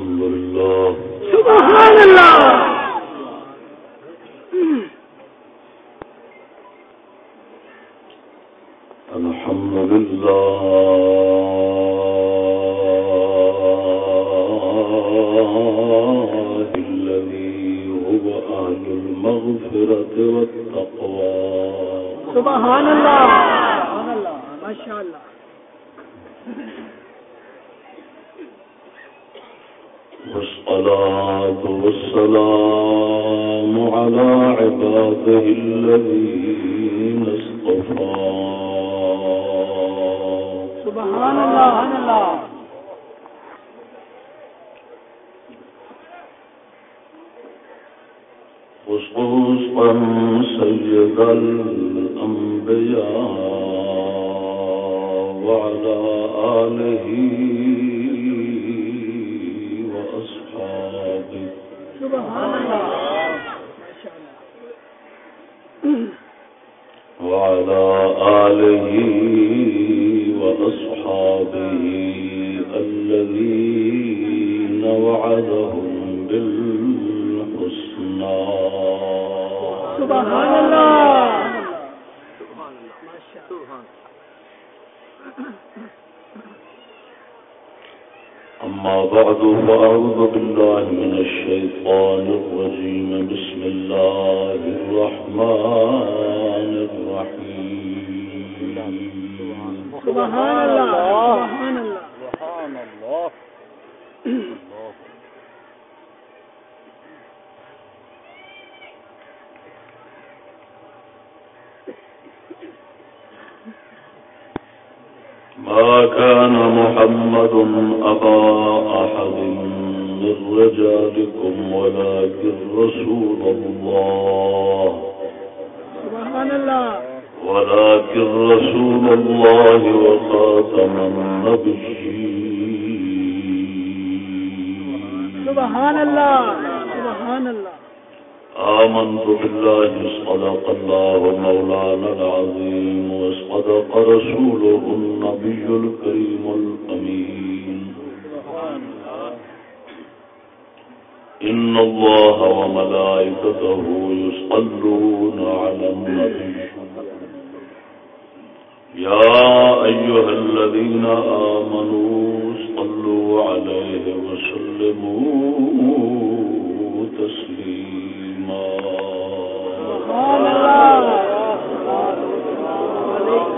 رسول اللہ۔ سبحان اللہ!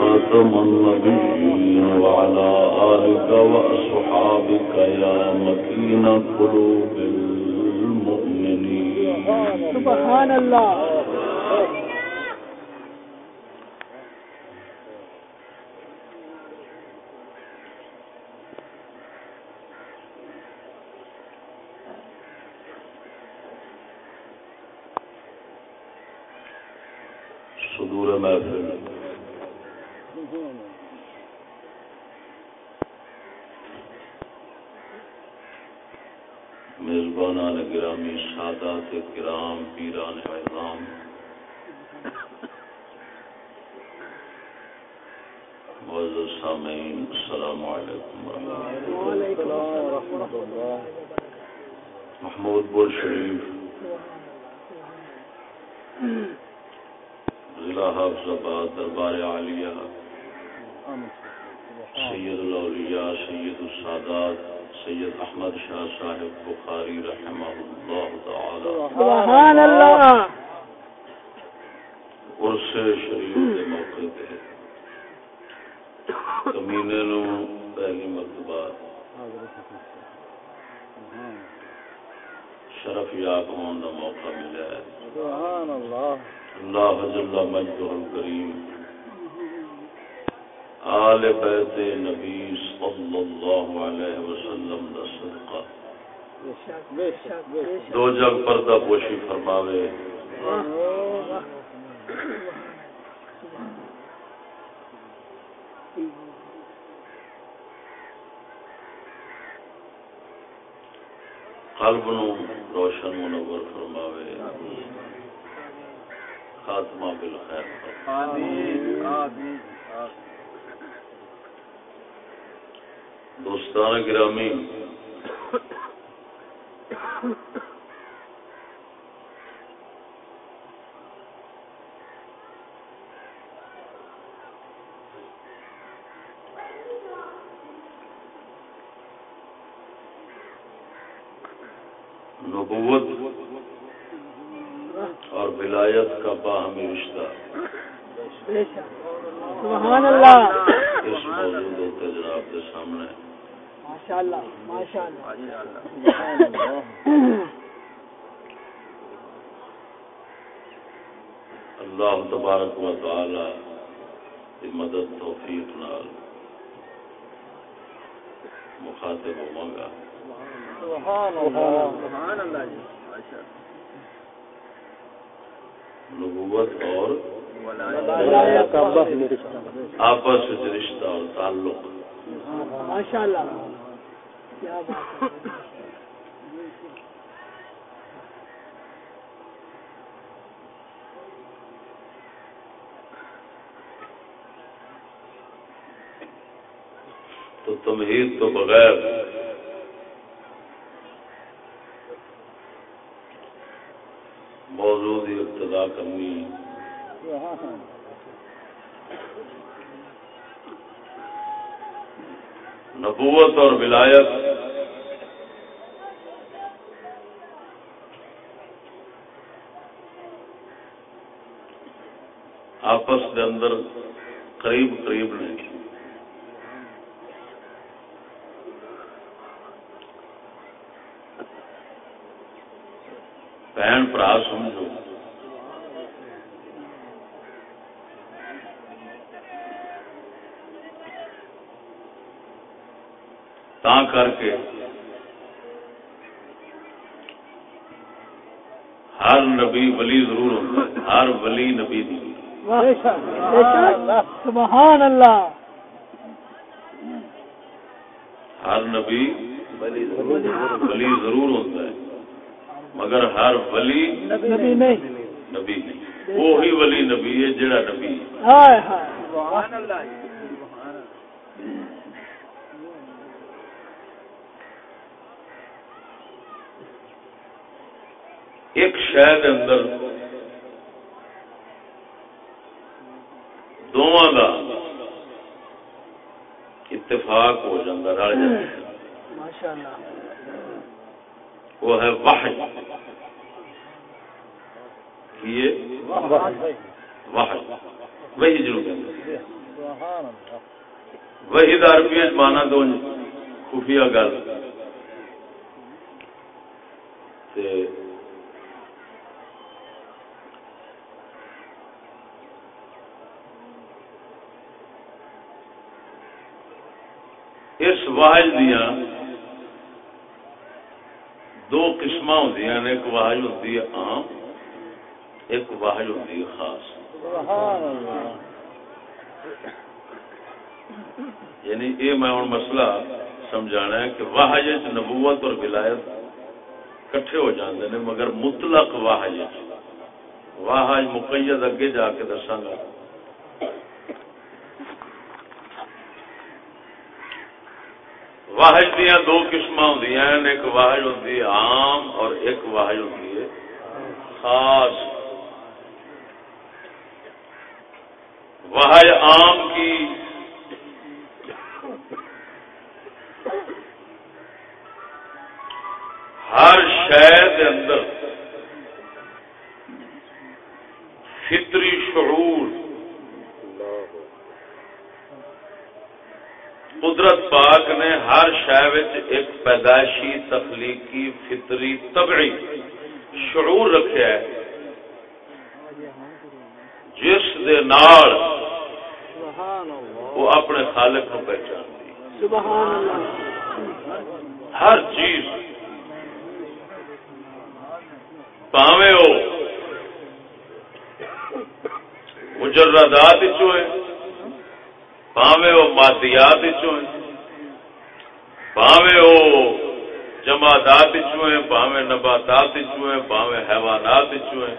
خاتم النبيين وعلى آلك وأصحابك يا مكين قلوب المؤمنين سبحان الله سادات کرام پیران اعظام۔ سامعین السلام علیکم محمود بول شریف۔ ضلع حافظ آباد دربار عالیہ۔ سید الاولیاء سید السادات۔ سید احمد شاہ صاحب بخاری رحمہ اللہ تعالی. سبحان اللہ. عرص شریف کے موقع پہ کمینے نو پہلی مرتبہ شرف یاب ہونے کا موقع ملا ہے. سبحان اللہ. اللہ جل مجد و کریم آل بیت نبی صلی اللہ علیہ وسلم دا صدقہ۔ دو جگ پردہ پوشی فرماوے۔ قلب نو روشن منور فرماوے۔ خاتمہ بالخیر۔ آمین آمین۔ آمین۔ دوستان گرامی نبوت اور ولایت کا باہمی رشتہ سبحان اللہ۔ اس موجود ہوتے جناب کے سامنے۔ ماشاء اللہ ماشاء اللہ تبارک و تعالی کی مدد توفیق نال مخاطب ہوواں سبحان اللہ سبحان اللہ جی نبوت اور ولایت کا باہمی رشتہ آپس رشتہ اور تعلق۔ ماشاء اللہ کیا بات ہے۔ تو تمہید تو بغیر موضوع کی ابتدا کرنی سبحان نبوت اور ولایت آپس کے اندر قریب قریب نے بہن برا سمجھو تا کر کے ہر نبی ولی ضرور ہوتا ہے۔ ہر ولی نبی نہیں بے شک بے شک سبحان اللہ۔ ہر نبی ولی ضرور ہوتا ہے۔ مگر ہر ولی نبی نہیں۔ نبی نہیں۔ وہی ولی نبی ہے جڑا نبی ہے ہائے ہائے سبحان اللہ جی سبحان اللہ شہر اندر دونوں کا اتفاق ہو جاتا رل جاتا وہ ہے وحی۔ یہ وحی۔ وحی۔ وہی اللہ وہی عربی مانا تو خفیہ گل۔ تے اس واحد دیا دو قسم ہوں ایک واحد ہوتی ہے عام، ایک واحد ہوتی ہے خاص۔ یعنی یہ میں ہوں مسئلہ سمجھانا ہے کہ واحج نبوت اور ولایت کٹھے ہو جاندے نے، مگر مطلق واحج واحج مقید اگے جا کے دساگا واحج دیا دو قسم ہوں ایک واحج ہوتی ہے عام اور ایک واحج ہوتی ہے خاص۔ واحج عام کی ہر شہر اندر فطری شعور قدرت پاک نے ہر شہر ایک پیدائشی تخلیقی فطری تبعی شعور رکھا ہے۔ جس دے نال وہ اپنے خالق نو پہچانتی۔ ہر چیز۔ پاوے ہو مجردات چوئے پاوے وہ مادیات چوئے پاوے وہ جماعتات چوئے پاوے نباتات چوئے پاوے حیوانات چوئے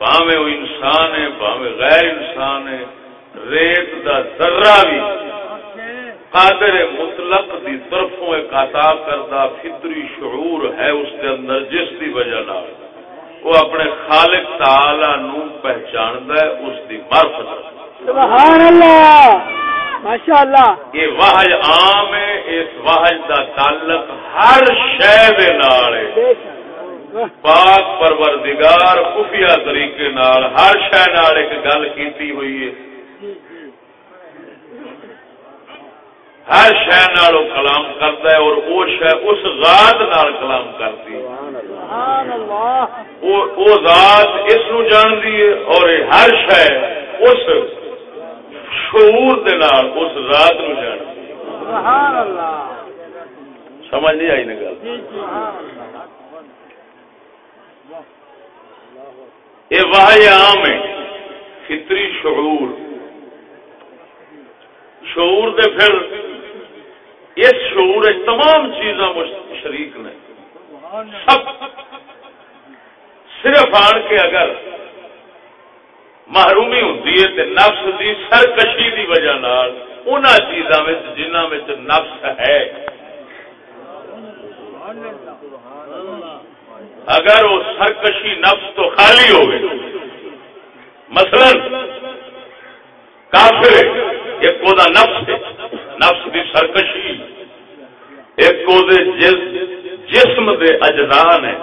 پاوے وہ انسان ہے پاوے غیر انسان ہے ریت دا ذرہ بھی قادر مطلق دی طرفوں ایک عطا کردہ فطری شعور ہے اس کے اندر جس دی وجہ نال وہ اپنے خالق تعالی نو پہچاندا ہے اس دی معرفت سبحان اللہ! ماشاء اللہ یہ واحد عام ہے اس واحد دا تعلق ہر شے دے نال ہے۔ بے شک۔ واہ، پاک پروردگار خفیہ طریقے نال ہر شے نال ایک گل کیتی ہوئی ہے۔ ہر شہ نال وہ کلام کرتا ہے اور وہ شہ اس ذات نال کلام کرتی ہے۔ وہ ذات اس نو جانتی ہے اور ہر شہ اس شعور دے نال اس ذات نو ہے سبحان اللہ سمجھ نہیں آئی نا گل؟ جی جی یہ واہ عام ہے فطری شعور۔ شعور دے پھر اس شعور تمام چیزاں شریک نے۔ سب۔ صرف آن کے اگر محرومی ہوتی ہے نفس دی سرکشی دی وجہ نال ان چیزاں وچ نفس ہے۔ اگر وہ سرکشی نفس تو خالی ہوگی، مثلا کافر ایک کو دا نفس ہے، نفس دی سرکشی۔ ایک کو دے جسم دے اجزان ہے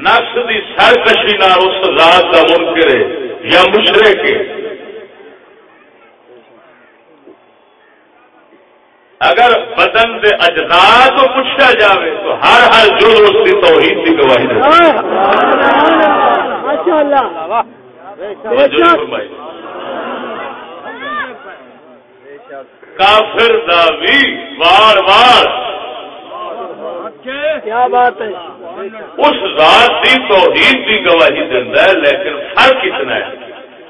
نفس دی سرکشی نہ اس ذات کا منکر ہے یا مشرق ہے؟ اگر بدن دے اجزاء تو پوچھا جاوے تو ہر ہر جو اس کی توحید کی گواہی دے کافر دا بھی وار وار کیا بات ہے؟ اس ذات کی توحید کی گواہی دینا ہے لیکن فرق اتنا ہے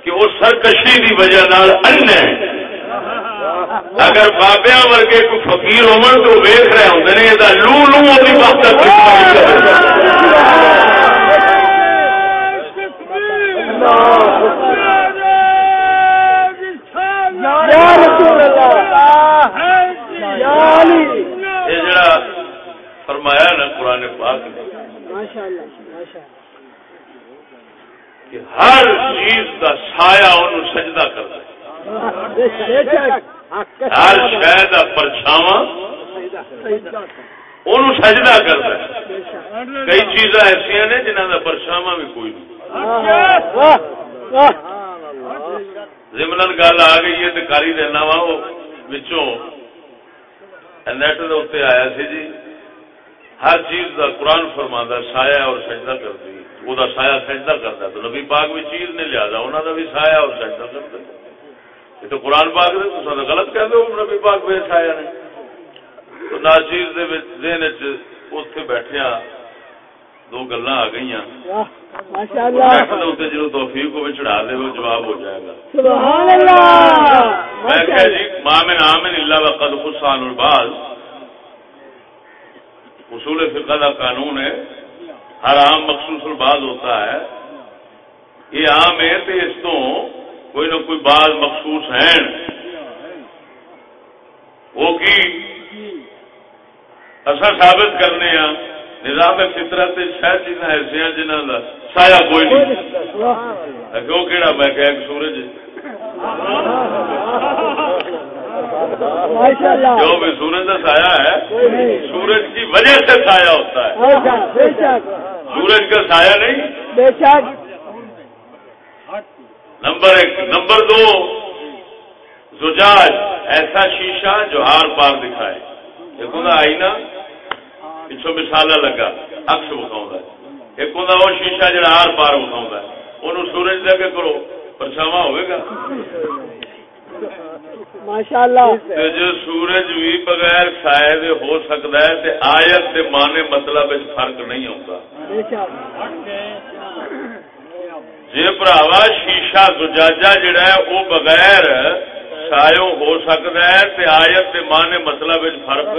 کہ وہ سرکشی کی وجہ نال ان ہے۔ اگر بابیا ورگے کوئی فقیر ہومن تو ویخ رہے ہوں نے یہ لو لو وہی وقت اللہ یا علی یہ جڑا فرمایا نا قرآن پاک نے کہ ہر چیز کا سایہ انہوں سجدہ بے شک ہر شہ کا پرچھاوا انہوں سجدہ کرتا ہے کئی چیزاں ایسا نے جنہوں کا پرچھاوا بھی کوئی نہیں۔ زمنن گل آ گئی ہے تو کر ہی دینا وا وہ نیٹ آیا سی جی ہر چیز کا قرآن فرما سایہ اور سجدہ کرتی وہ دا سایہ سجدہ کرتا تو نبی پاک بھی چیز نہیں لیا انہوں کا بھی سایہ اور سجدہ کرتا یہ تو قرآن پاک نے تو غلط کہہ دو نبی پاک بے سایہ نے تو نہ چیز دن اتنے بیٹھیا دو گلا آ گئی جب توفیق کو چڑھا دے جواب ہو جائے گا۔ سبحان اللہ۔ میں کہا جی مامن آمن اللہ وقد خسان الباز۔ اصول فقہ کا قانون ہے، ہر عام مخصوص الباز ہوتا ہے۔ یہ عام ہے تو اس تو کوئی نہ کوئی بعض مخصوص ہیں۔ وہ کی؟ اصا ثابت کرنے ہاں نظام فطرت شاید چیزاں ایسا جنہوں کا سایہ کوئی نہیں۔ کیوں کہڑا میں کہ سورج جو بھی سورج کا سایہ ہے سورج کی وجہ سے سایہ ہوتا ہے۔ سورج کا سایہ نہیں۔ نمبر ایک نمبر دو زجاج ایسا شیشہ جو ہار پار دکھائے۔ ایک ہوں آئینہ پچھوں مثالا لگا اکس بکھاؤں ایک ہوں وہ شیشہ جڑا ہار پار بکھاؤں انہوں سورج دے کے کرو پرچھاوا ہوئے گا۔ ماشاء اللہ تے جو سورج بھی بغیر سائے دے ہو سکتا ہے تے آیت دے مانے مطلب فرق نہیں شک جی براوا شیشہ زجاجہ جڑا ہے وہ بغیر سایو ہو سکتا ہے تے آیت نے مسئلہ وچ فرق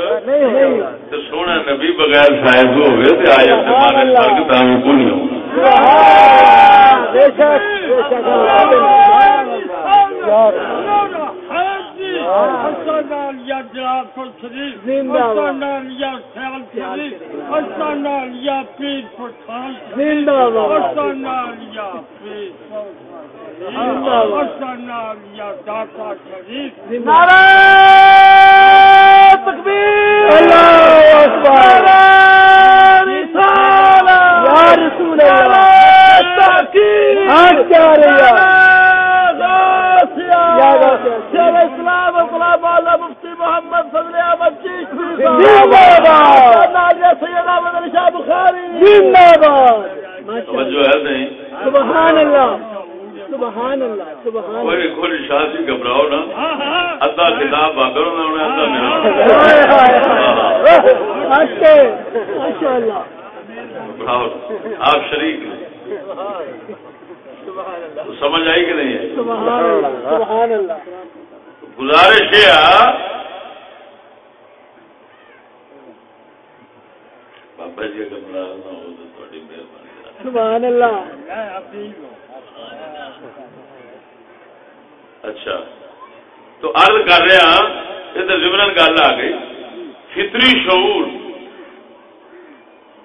تے سونا نبی بغیر سائز ہوئے تے آیت ماں نے فرق نہیں بے شک بے شک۔ رسول اللہ. اسلام اسلام والا مفتی محمد فضل احمد چیشتی سیدہ مدن شاہ بخاری۔ زندہ باد۔ توجہ ہے نہیں؟ سبحان اللہ۔ سبحان اللہ سبحان اللہ۔ کوئی کوئی شاہ گھبراؤ نا ادھا کتاب بابر ہونا ہونا ادھا میرا ماشاء اللہ گھبراؤ۔ آپ شریک ہیں۔ تو سمجھ آئی کہ نہیں ہے؟ سبحان اللہ. سبحان اللہ. گزارش یہ بابا جی اگر ناراض نہ ہو تو تھوڑی مہربانی سبحان اللہ. اچھا تو عرض کر رہے ہیں یہ تو زمرن گل آ گئی۔ فطری شعور۔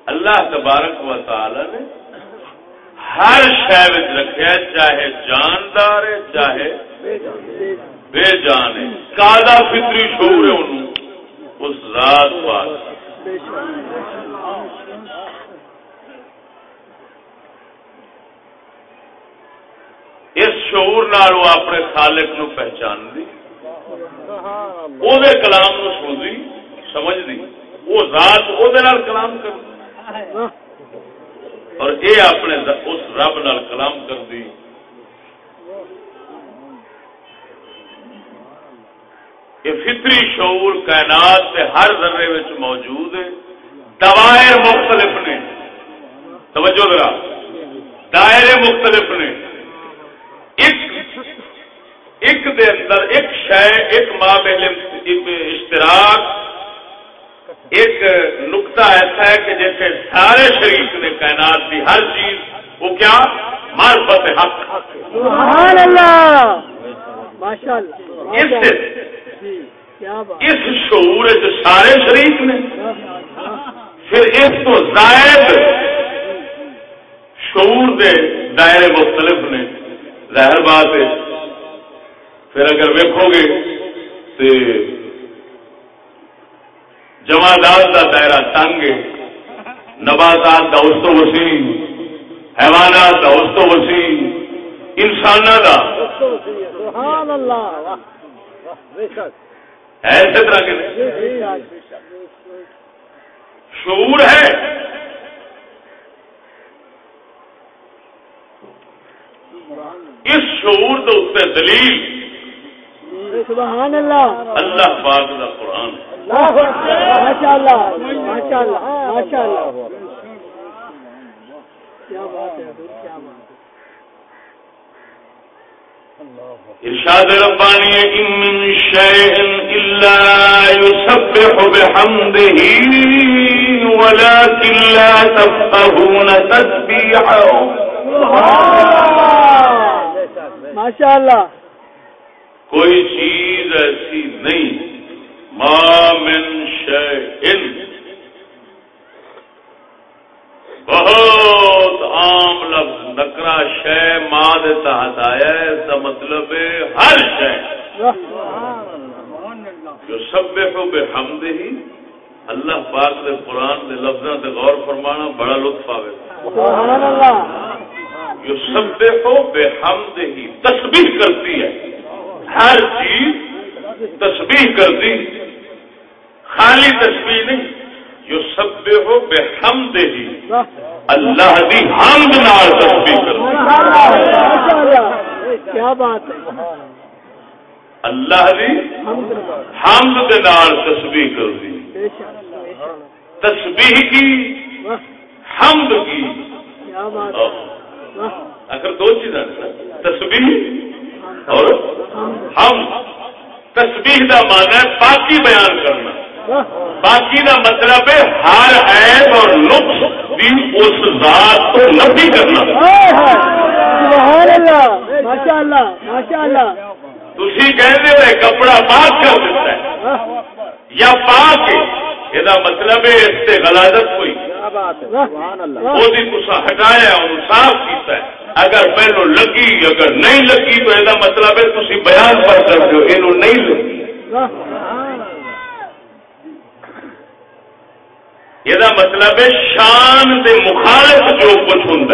اللہ تبارک و تعالی نے ہر شہر رکھا چاہے جاندار ہے، چاہے بے جان ہے۔ کالا فطری شعور ہے انہوں، اس ذات پاک۔ اس شعور نال وہ اپنے خالق نو پہچان دی او دے کلام نو سن دی سمجھ دی وہ ذات او دے نال کلام کر اور اے اپنے اس رب نال کلام کر دی یہ فطری شعور کائنات کے ہر ذرے موجود ہے۔ دوائر مختلف نے۔ توجہ ذرا۔ دائرے مختلف نے۔ ایک ایک دے اندر ایک شے، ایک مابل اشتراک ایک نقطہ ایسا ہے کہ جیسے سارے شریف نے کائنات کی ہر چیز وہ کیا؟ معرفت حق۔ سبحان اللہ! اس جی اس شعور سارے شریف نے پھر اس کو زائد شعور دے دائرے مختلف نے ظاہر بات ہے پھر اگر ویکو گے تو جمادات کا دائرہ تنگ نباتات کا اس تو وسیع حیوانات کا اس تو وسیع انسان کا اسی طرح کے۔ شک بے شک۔ شعور ہے۔ اس شعور کے اتنے دلیل۔ سبحان اللہ اللہ پاک کا قرآن ماشاء اللہ ماشاء اللہ ماشاء اللہ کیا بات ہے کیا بات ارشاد ربانی ان من شيء الا يسبح بحمده ولكن لا تفقهون تسبيحه ماشاء اللہ. کوئی چیز ایسی نہیں۔ ما من شيء بہت عام لفظ۔ نکرا شے ماں دے تحت آیا ہے اس کا مطلب ہے ہر شے۔ جو سب بے حمد ہی اللہ پاک دے قرآن دے لفظوں تے غور فرمانا بڑا لطف آئے جو سب بے حمد ہی تسبیح کرتی ہے۔ ہر چیز تسبیح کرتی خالی تسبیح نہیں جو سب ہو بے حمد ہی اللہ دی حمد نال تسبیح اللہ کیا بات ہے؟ اللہ دی حمد دے نال تسبیح بے شک تسبیح کی حمد کی۔ آخر دو نا تسبیح اور ہم تسبیح کا مانا ہے باقی بیان کرنا۔ باقی کا مطلب ہے ہر عیب اور نقص بھی اس ذات کو نفی کرنا۔ سبحان اللہ ماشاء اللہ ماشاء اللہ تھی کہتے ہو کپڑا پاک کر دیتا ہے۔ یا پاک یہ مطلب ہے اس سے غلازت کوئی۔ کیا بات ہے؟ واہ سبحان اللہ۔ واہ وہ کسا ہٹایا صاف کیتا ہے۔ اگر پہلو لگی اگر نہیں لگی تو یہ مطلب ہے بیان پر کرتے ہو یہ نہیں لگی۔ یہ مطلب ہے شان دے مخالف جو کچھ ہوں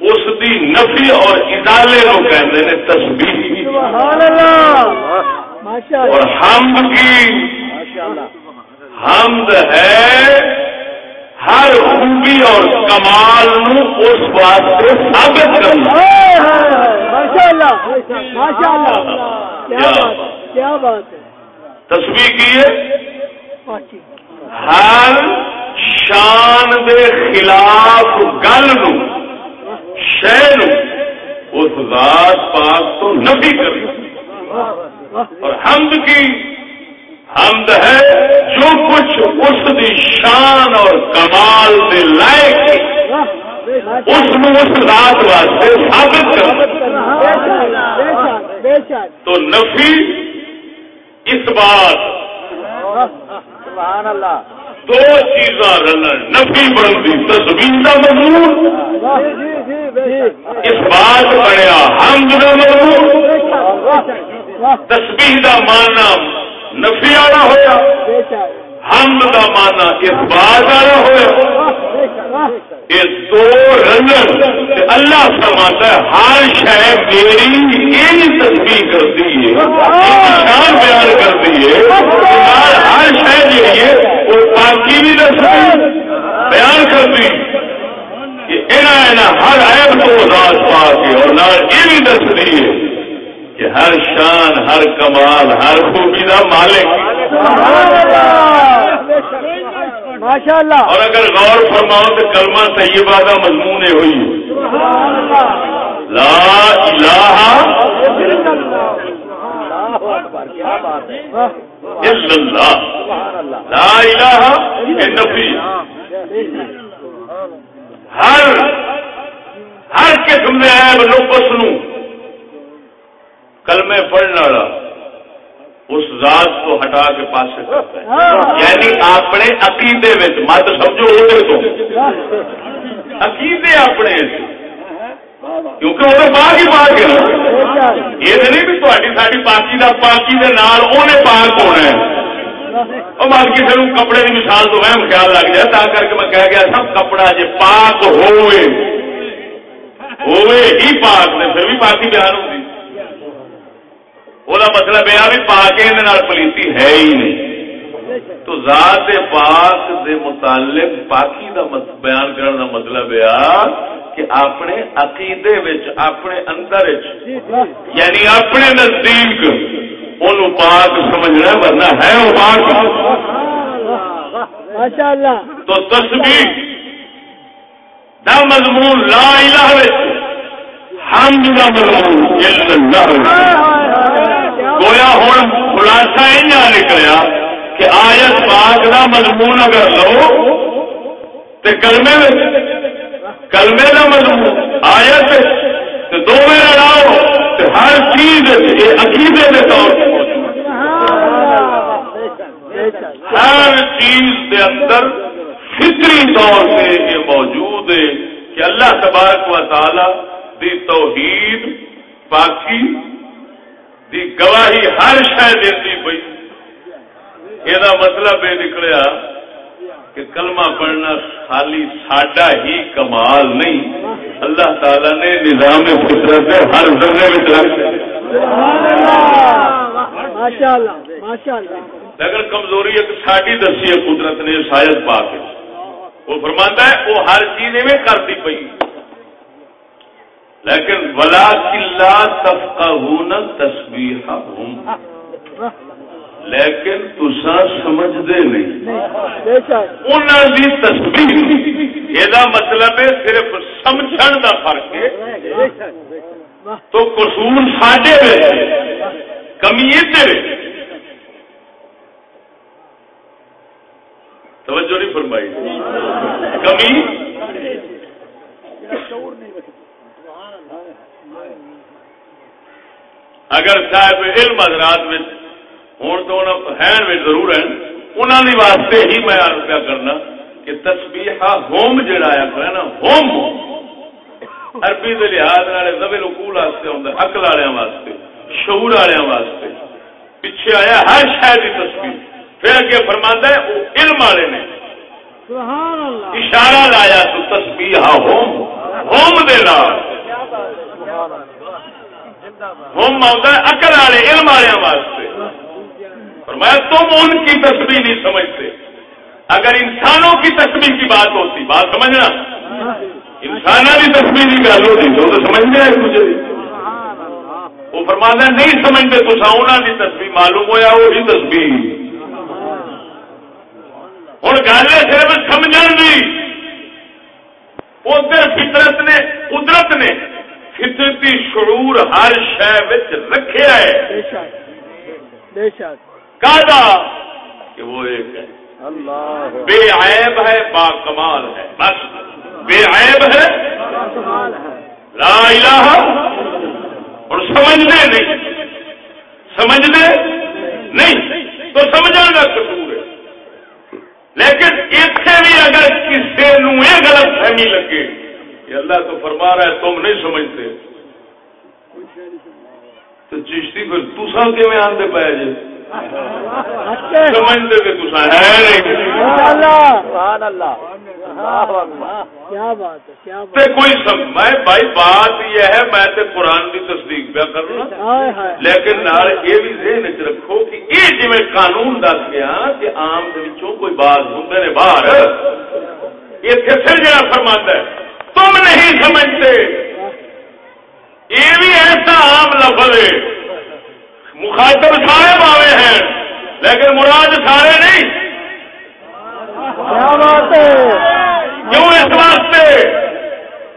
اس دی نفی اور ادالے نو کہتے ہیں ماشاء اور حمد کی۔ حمد ہے ہر خوبی اور کمال اس واسطے ثابت کرنا کیا بات ہے بات ہے۔ تصویر کی ہے ہر شان دے خلاف گل نو شہ نو اس ذات پاک تو نبی کرنا اور حمد کی حمد ہے جو کچھ اس دی شان اور کمال دے لائق اس نو اس ذات واسطے ثابت کرنا تو نفی اس بات دو چیزاں رلن۔ نفی بنتی تصویر کا مضمون۔ اس بات بنیا حمد کا مضمون۔ بے تسبیح کا ماننا نفی والا ہوا بے کا ماننا اس بات والا ہوا یہ دو رنگن اللہ فرماتا ہے، ہر شہ میری یہی تصویر کرتی ہے شان بیان کرتی ہے۔ ہر ہر شہ جی ہے، وہ پاکی بھی تصویر بیان کرتی۔ ہر عیب کو ذات پا کے اور یہ بھی دستی ہے۔ کہ ہر شان ہر کمال ہر خوبی کا مالک۔ اور اگر غور فرماؤ تو کلمہ طیبہ کا مضمون یہ ہوئی لا الہ الا اللہ۔ لا الہ نفی ہر ہر قسم نقص نو۔ کلمے پڑھنے والا اس ذات کو ہٹا کے پاسے کرتا ہے۔ یعنی اپنے عقیدے میں مت سمجھو وہ تو عقیدے اپنے کیونکہ وہ باغ ہی باغ ہے۔ یہ نہیں بھی تاری ساری پاکی کا پاکی دے نال اونے پاک ہونا ہے۔ اور مال کسی نے کپڑے کی مثال تو وہم خیال لگ جائے، تا کر کے میں کہہ گیا سب کپڑا جی پاک ہوئے ہوئے ہی پاک نے، پھر بھی پاکی بیان ہوگی وہ مطلب یہ بھی پاک ہے نال پلیتی ہے ہی نہیں تو ذات پاک دے متعلق پاکی دا بیان کرنے دا مطلب یہ کہ اپنے عقیدے وچ اپنے اندر یعنی اپنے نزدیک ان پاک سمجھنا ورنہ ہے وہ پاک تو تصویر دا مضمون لا الہ وچ حمد دا مضمون اللہ گویا ہوں خلاصہ یہ نکلیا کہ آیت پاک دا مضمون اگر لو تے کلمے میں کلمے دا مضمون، آیت تے دو میں لڑاؤ تے ہر چیز عقیدے کے طور ہر چیز کے اندر فطری طور سے یہ موجود ہے کہ اللہ تبارک و تعالی دی توحید پاکی دی گواہی ہر شہ دیتی پئی۔ یہ مطلب یہ نکلیا کہ کلمہ پڑھنا خالی ساڈا ہی کمال نہیں۔ اللہ تعالی نے نظام فطرت ہر ذرے میں رکھ لیکن کمزوری ایک ساڈی دسی ہے قدرت نے شاید پا کے۔ وہ فرماتا ہے وہ ہر چیز میں کرتی پئی۔ لیکن ولا کلا تفقہون تسبیح لیکن تسا سمجھتے نہیں. نہیں بے انہوں دی تصویر یہ مطلب ہے صرف سمجھن دا فرق ہے. تو قصور ساڈے وچ کمی ادھر توجہ نہیں فرمائی. کمی؟ اگر صاحب علم حضرات ہوں تو ہیں ضرور ہیں انہوں نے واسطے ہی میں عرض کیا کرنا کہ تسبیح ہوم جڑا آیا ہے نا ہوم عربی کے لحاظ والے زبے اکول واسطے ہوں عقل والوں واسطے شعور والوں واسطے۔ پیچھے آیا ہر شہر کی تصویر پھر اگے فرماتا ہے وہ علم والے نے۔ اشارہ لایا تو تسبیح ہوم ہوم دے نال۔ ہوم آتا ہے عقل والے، علم والوں واسطے۔ فرمایا، تم ان کی تصویر نہیں سمجھتے۔ اگر انسانوں کی تصویر کی بات ہوتی، بات سمجھنا۔ انسانوں کی تصویر کی گل ہوتی، تو تو سمجھنے آئے مجھے وہ فرمانا نہیں سمجھتے تو انہوں کی تصویر معلوم ہوا وہی تصویر ہوں گل ہے، صرف سمجھ ادھر فطرت نے قدرت نے فطرتی شعور ہر شہ رکھا ہے کہ وہ ایک ہے۔ بے عیب ہے با کمال ہے۔ بس۔ بے عیب ہے۔ لا الہ۔ اور سمجھنے نہیں۔ سمجھنے نہیں۔ تو قصور ہے لیکن اتنے بھی اگر کسی نو یہ غلط فہمی لگے کہ اللہ تو فرما رہا ہے تم نہیں سمجھتے تو چشتی پھر تسا کیون آتے پے جی سمجھتے کہ تسا ہے نہیں۔ کیا بات ہے کیا کوئی. میں بھائی بات یہ ہے میں تے قرآن کی تصدیق پہ کرنا لیکن نال یہ بھی ذہن چ رکھو کہ یہ جی قانون دس گیا کہ آم دے وچوں کوئی بات ہوں نے باہر۔ یہ پھر جڑا فرماتا ہے۔ تم نہیں سمجھتے۔ یہ بھی ایسا عام لفظ ہے۔ مخاطب سارے باوے ہیں لیکن مراد سارے نہیں۔ کیا بات ہے؟ کیوں اس واسطے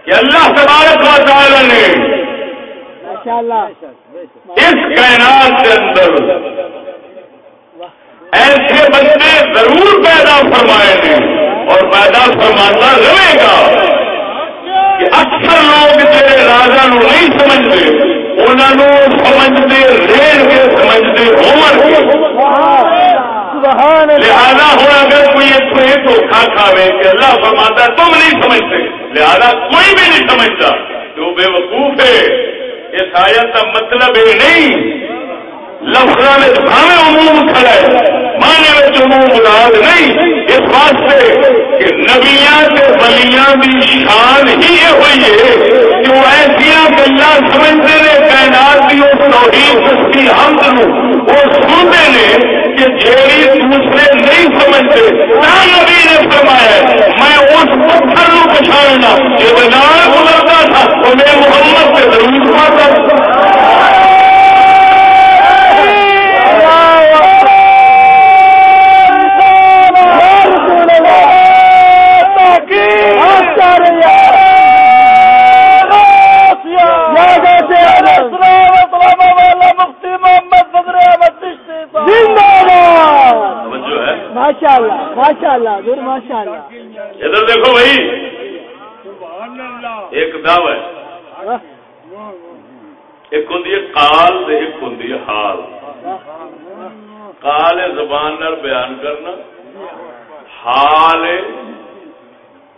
کہ اللہ تبارک و تعالی نے اس کائنات کے اندر ایسے بندے ضرور پیدا فرمائے ہیں اور پیدا فرمانا رہے گا کہ اکثر لوگ جڑے راجا نو نہیں سمجھتے انہوں سمجھتے رین کے سمجھتے ہو سبحان لہذا ہوں اگر کوئی اتنے یہ دھوکھا کھاوے کہ اللہ فرماتا ہے، تم نہیں سمجھتے۔ لہذا کوئی بھی نہیں سمجھتا کہ وہ بے وقوف ہے۔ اس آیت کا مطلب یہ نہیں۔ لفظ میں بھاوے عموم کھڑا ہے۔ مانے میں عموم مراد نہیں۔ اس واسطے کہ نبیاں کے ولیاں کی شان ہی یہ ہوئی ہے کہ وہ ایسیا گلا سمجھتے ہیں، کائنات کی اس توحید، اس کی حمد نو، وہ سنتے ہیں۔ کہ جیڑی دوسرے نہیں سمجھتے۔ نہ نبی نے فرمایا، میں اس پتھر کو پچھاڑنا۔ جو بازار گزرتا تھا وہ میں محمد سے ضرور پاتا۔ ہے ماشاء اللہ ماشاء اللہ ماشاء اللہ ادھر دیکھو بھائی۔ ایک دعو ہے واہ، ایک ہوں کال ایک ہوں حال۔ کال ہے زبان نال بیان کرنا حال ہے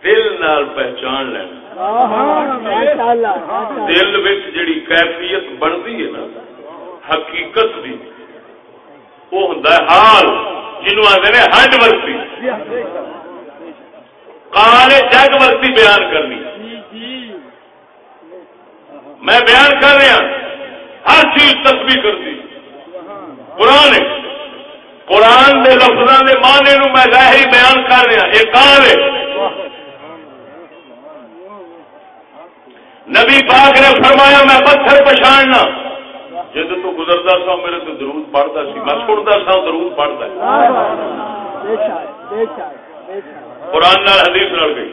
دل نال پہچان لینا۔ ماشاء اللہ دل وچ جڑی کیفیت بنتی ہے نا حقیقت دی۔ وہ ہوں حال جنوب آتے ہیں ہڈ ورتی۔ کال جگ ورتی بیان کرنی۔ میں بیان کر رہا ہر چیز تصویر کرتی قرآن قرآن دے لفظوں دے معنی نو میں ظاہری بیان کر رہا یہ کال ہے۔ نبی پاک نے فرمایا، میں پتھر پچھاڑنا۔ جد تو گزرتا سا میرے تو درود پڑھتا سی۔ میں چھوڑتا سا درود پڑھتا قرآن نال حدیث لڑ گئی۔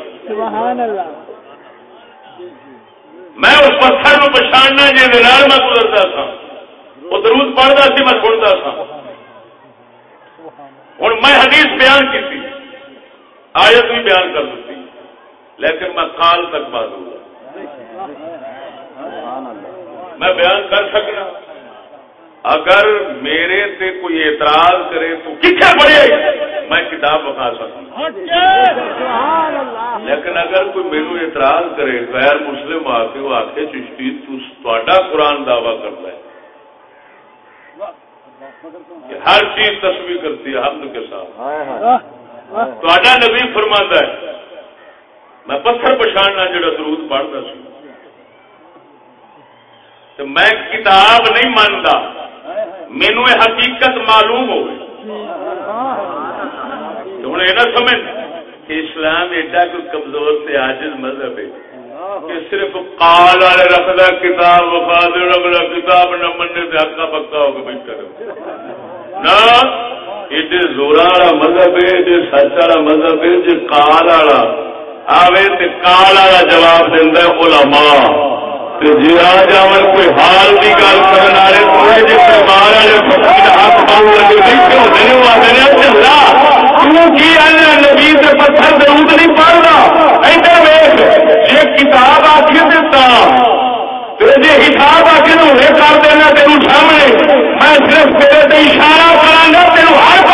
میں اس پتھر نو پچھاڑنا جی میں گزرتا سا۔ وہ درود پڑھتا سی میں سنتا سا۔ ہوں میں حدیث بیان کی تھی آیت بھی بیان کر سکتی لیکن میں کال تک بات ہوں۔ میں بیان کر سکنا۔ اگر میرے تے کوئی اعتراض کرے تو کتنے پڑھے؟ میں کتاب بتا سکوں سبحان اللہ۔ لیکن اگر کوئی میرے اعتراض کرے غیر مسلم آ کے وہ آخے چشتی تا قرآن دعوی کرتا ہے۔ ہر چیز تصویر کرتی ہے حمد کے ساتھ۔ تا نبی فرماتا ہے میں پتھر پچھاڑنا جڑا درود پڑھتا سی۔ میں کتاب نہیں مانتا۔ مینو یہ حقیقت معلوم ہو ہوں یہ نہ سمجھ۔ کہ اسلام ایڈا کوئی کمزور سے عاجز مذہب ہے کہ صرف قال والے رکھدا کتاب وفا دے اگلا کتاب نہ مننے سے ہکا پکا ہو کے بیٹھا رہے نہ ایڈے زورا والا مذہب ہے ایڈے سچ والا مذہب ہے جی قال والا۔ آوے تے قال والا جواب دیندا ہے علماء۔ جی آ جاون کوئی حال گل والے جی والے فقیر ہاتھ پاؤں لگے کیوں کی اللہ نبی پتھر درود نہیں پڑھدا؟ ادھر کتاب دیتا جی حساب آ کے ہونے کر دینا تیرو سامنے۔ میں صرف تیرے اشارہ کرا گا تیرو ہر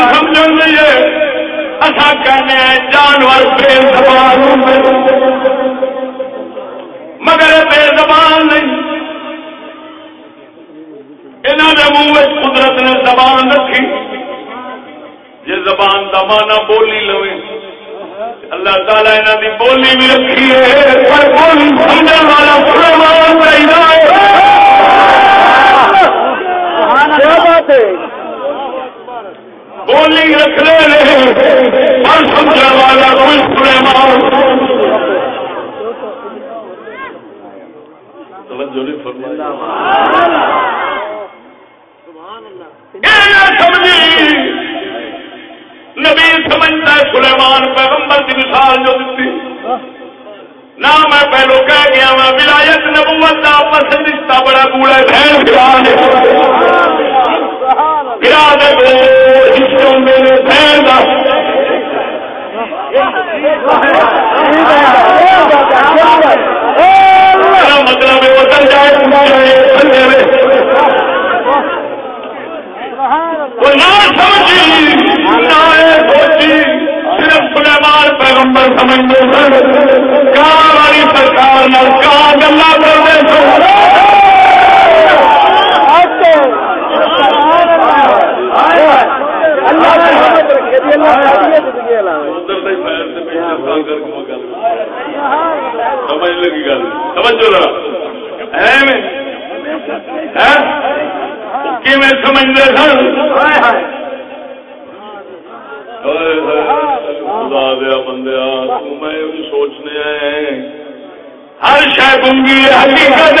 سمجھ لیے۔ اصا کہنے جانور بے زبان۔ مگر بے زبان نہیں۔ انہوں منہ قدرت نے زبان رکھی۔ جی زبان کا مانا بولی لو اللہ تعالی یہاں کی بولی بھی رکھی ہے۔ پر بولی سمجھنے والا پورا چاہیے بولی رکھنے ہر سمجھنے والا کوئی سلیمان توجہ نبی سمجھتا ہے سلیمان پیغمبر کی مثال جو دیتی۔ نہ میں پہلو کہہ گیا، میں ولایت نبوت کا آپس رشتہ بڑا کوڑا ہے بہن مطلب ادھر جائے صرف پیغمبر سمجھ لو کار والی سرکار نال کار گلا سمجھ بندیا میں سوچنے ہر شہ گنگی حقیقت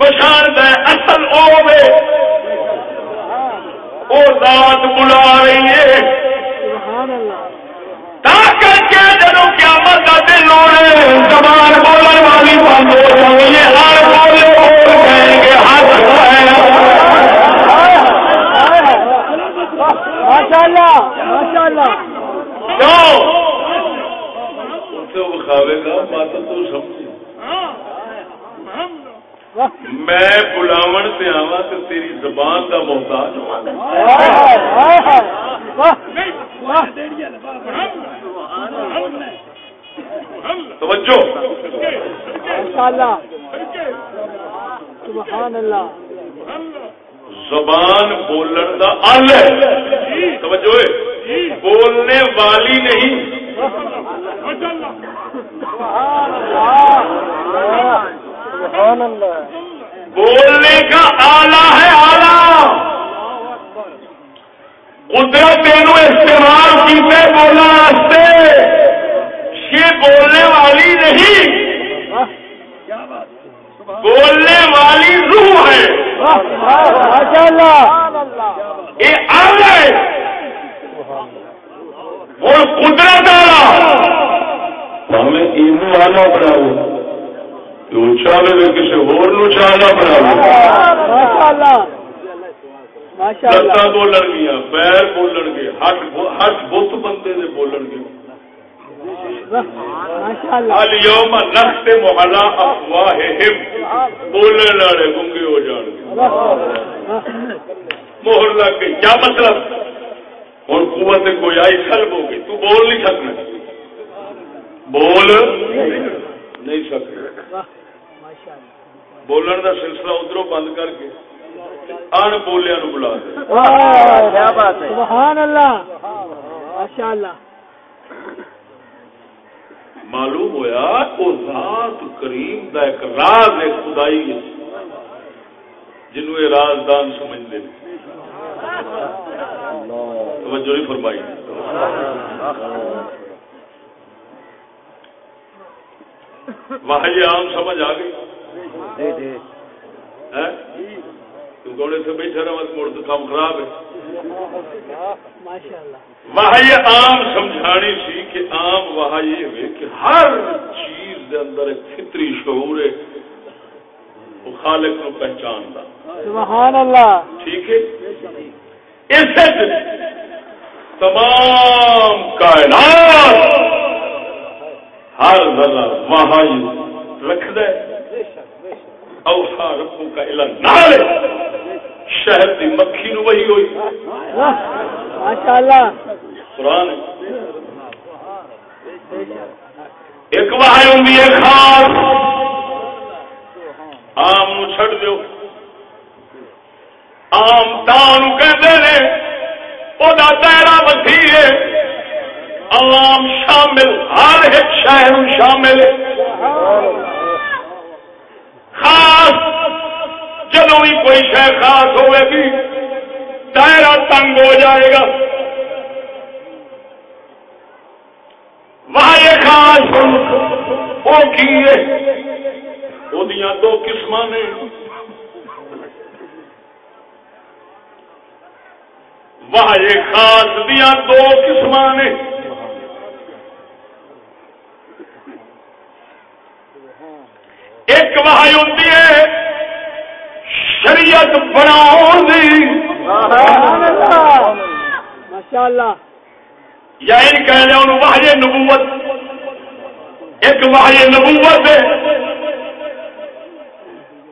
دے اصل او ذات بلا رہی ہے۔ سبحان اللہ تا کر کے جدو قیامت کا دن ہونے زبان بولن والی بند ہو جائیں گے۔ ہر بولے بول کہیں گے ہاتھ ماشاء اللہ ماشاء اللہ کیوں اسے بخاوے گا بات تو سمجھے۔ واہ میں بلاون سے آوا تو تیری زبان کا محتاج ہوں توجہ۔ سبحان اللہ زبان بولن دا ال ہے۔ توجہ ہے بولنے والی نہیں۔ سبحان اللہ۔ بولنے کا آلہ ہے آلہ۔ قدرت استعمال کیتے بولنا واسطے۔ یہ بولنے والی نہیں۔ بولنے والی روح ہے۔ ماشاء اللہ یہ آلہ ہے۔ اور قدرت آلہ۔ ہمیں ایمو والا بناؤ۔ کہ اونچا لگے کسی لتا اللہ بولن گیا پیر بولن گے ہٹ بت بندے دے بولن گے اليوم نختم على افواههم بولنے والے گنگے ہو جان گے۔ مہر لگ گئی۔ کیا مطلب؟ ہوں قوت کوئی آئی سلب ہو گئی۔ تو بول نہیں سکنا۔ بول۔ نہیں اللہ بولن کا سلسلہ ادھر بند کر کے ان بولیا نو بلا دے۔ کیا بات ہے؟ سبحان اللہ ماشاء اللہ معلوم ہویا وہ ذات کریم دا ایک راز ہے خدائی ہے۔ جنوں یہ رازدان سمجھتے توجہ نہیں فرمائی۔ وہاں یہ عام سمجھ آ گئی۔ ہیں؟ تم گوڑے سے بیٹھے رہا مت موڑ تو کام خراب ہے۔ وہاں یہ عام سمجھانی سی کہ عام وہاں یہ ہوئے کہ ہر چیز دے اندر ایک فطری شعور ہے وہ خالق کو پہچانتا سبحان اللہ۔ ٹھیک ہے؟ اس سے تمام کائنات ہر ذرا وہاں رکھ دے اوسا ربو کا نال دی مکھی نو وہی ہوئی۔ قرآن ایک ہوندی ہے خاص۔ آم نو چھڑ دیو۔ آم تان کہتے نے دائرہ وسیع ہے۔ عوام شامل، ہر ایک شہر شامل خاص جدو بھی کوئی شہ خاص ہوئے گی دائرہ تنگ ہو جائے گا۔ وہاں یہ خاص وہ کی ہے۔ وہ دو قسم نے۔ وہاں خاص دیا دو قسم نے۔ ایک وہاں ہوتی ہے شریعت بناؤ ماشاء اللہ یا ان کہہ لیں انہوں واہ نبوت۔ ایک واہ نبوت ہے۔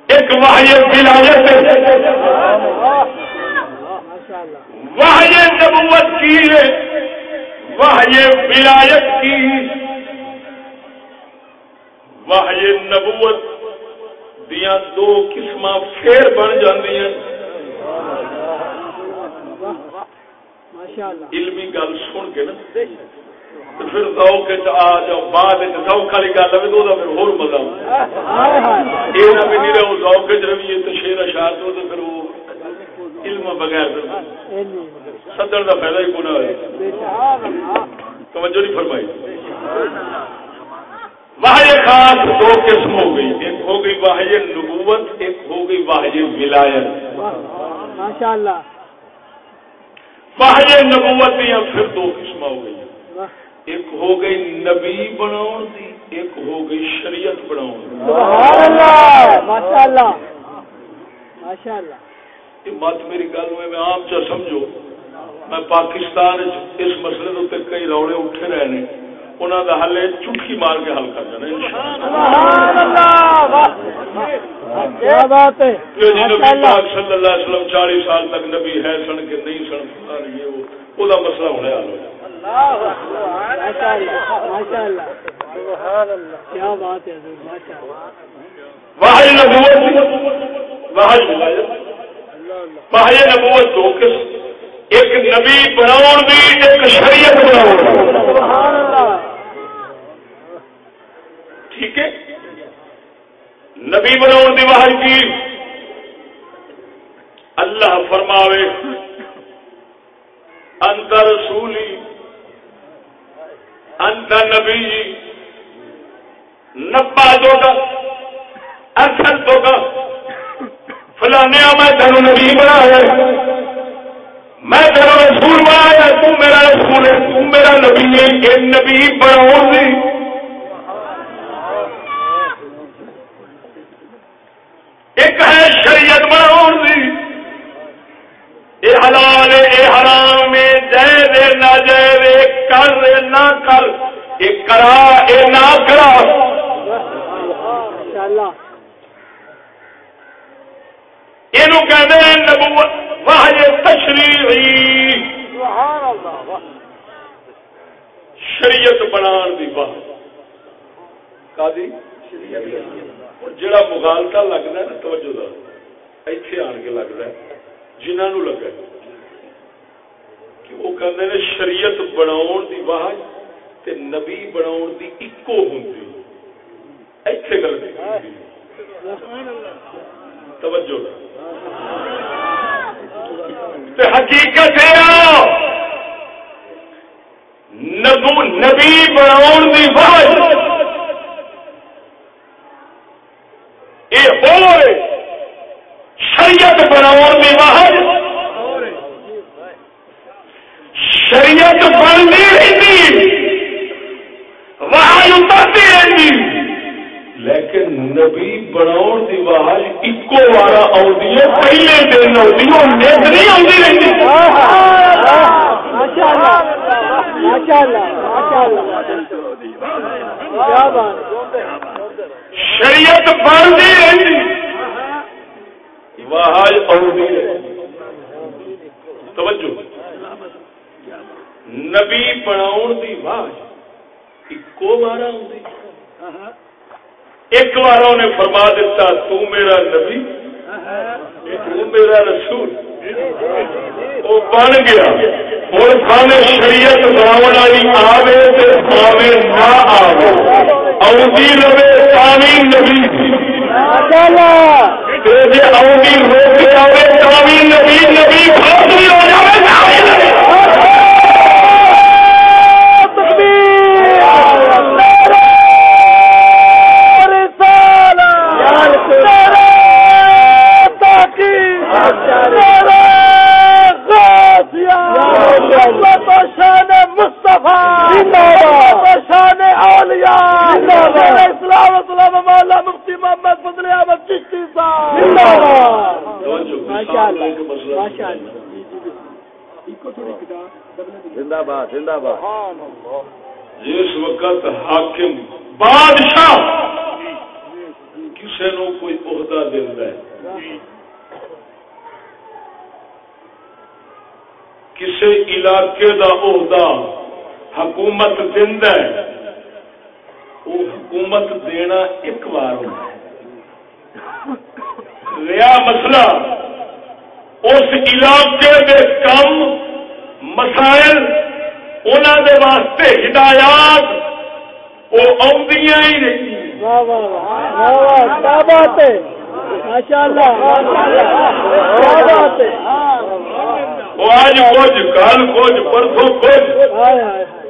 ایک واہ ولایت ہے۔ واہ نبوت کی ہے۔ واہ ولایت کی۔ واہی نبوت دیا دو قسم پھر بن جاندیاں علمی گل سن کے نا پھر آ جاؤ بعد والی گل پھر ہو مزہ یہ نہ بھی نہیں رہو رویے تو شیر اشار پھر وہ علم بغیر سدر کا فائدہ ہی کون ہے توجہ نہیں فرمائی۔ واحد خاص دو قسم ہو گئی ایک ہو گئی واحد نبوت ایک ہو گئی واحد ولایت۔ ماشاء اللہ واحد نبوت دیا پھر دو قسم ہو گئی۔ واہ ایک ہو گئی نبی بناؤ دی ایک ہو گئی شریعت اللہ ماشاء اللہ ماشاء اللہ یہ بات میری گل میں میں عام چا سمجھو میں پاکستان اس مسئلے کئی روڑے اٹھے رہے ہیں انہوں کا حل ہے چٹھی مار کے حل کر دینا جی صلی اللہ علیہ وسلم چالیس سال تک نبی ہے سن کے نہیں سن وہ مسئلہ ہونے حل ہو کیا بات ہے نبوت دو قسم۔ ایک نبی بناؤ دی، ایک شریعت بناؤ ٹھیک ہے؟ نبی بناؤ دی واحد کی۔ اللہ فرماوے، انت رسولی، انت نبی، نبا دو گا اصل دو گا فلانے میں تینو نبی بنایا تو میرا رسول ہے تو میرا نبی ہے، یہ نبی بناؤ دی ایک ہے شریعت بناؤ دی۔ اے حلال، اے حرام ہے جائز ہے نہ جائز ہے کر ہے نہ کر۔ اے کرا، اے نہ کرا۔ یہ کہتے ہیں نبوت واہ تشریعی۔ سبحان اللہ واہ۔ شریعت بنان دی واہ۔ کا دی اور جڑا مغالطہ ہے نا توجہ دا ایتھے آن کے لگتا ہے جنہاں نو لگا کہ وہ کہندے نے شریعت بناون دی واہ تے نبی بناون دی اکو ہوندی۔ ایتھے غلطی توجہ دا تے حقیقت ہے نبو نبی بناون دی واہ یہ ہو شریعت بناؤ دی واحد شریعت بنتی رہتی واحد اترتی رہتی لیکن نبی بناؤ دی واحد اکو بارہ آدھی ہے پہلے دن آدھی وہ نیت نہیں آتی رہتی شریعت بنتی رہتی واحد آدھی توجہ۔ نبی بناؤ دی واہ اکو بار آدھی ایک بار انہیں فرما دیتا، تو میرا نبی تو میرا رسول۔ وہ بن گیا۔ ہوں سامنے شریعت بناؤ والی آوے آوے نہ آوے۔ آؤں رہے تاوی نبی کے آوے تاوی نبی نبی بھاگی ماشاء اللہ ماشاء اللہ زندہ باد! زندہ باد! جس وقت حاکم بادشاہ کسی نو کوئی عہدہ دینا ہے کسی علاقے دا عہدہ حکومت دینا ہے۔ وہ حکومت دینا ایک بار ہوتا ہے۔ ریا مسئلہ اس علاقے دے کم مسا انہوں دے واسطے ہدایات وہ آدیاں ہی نہیں۔ وہ آج کچھ کل کچھ پرسوں کچھ۔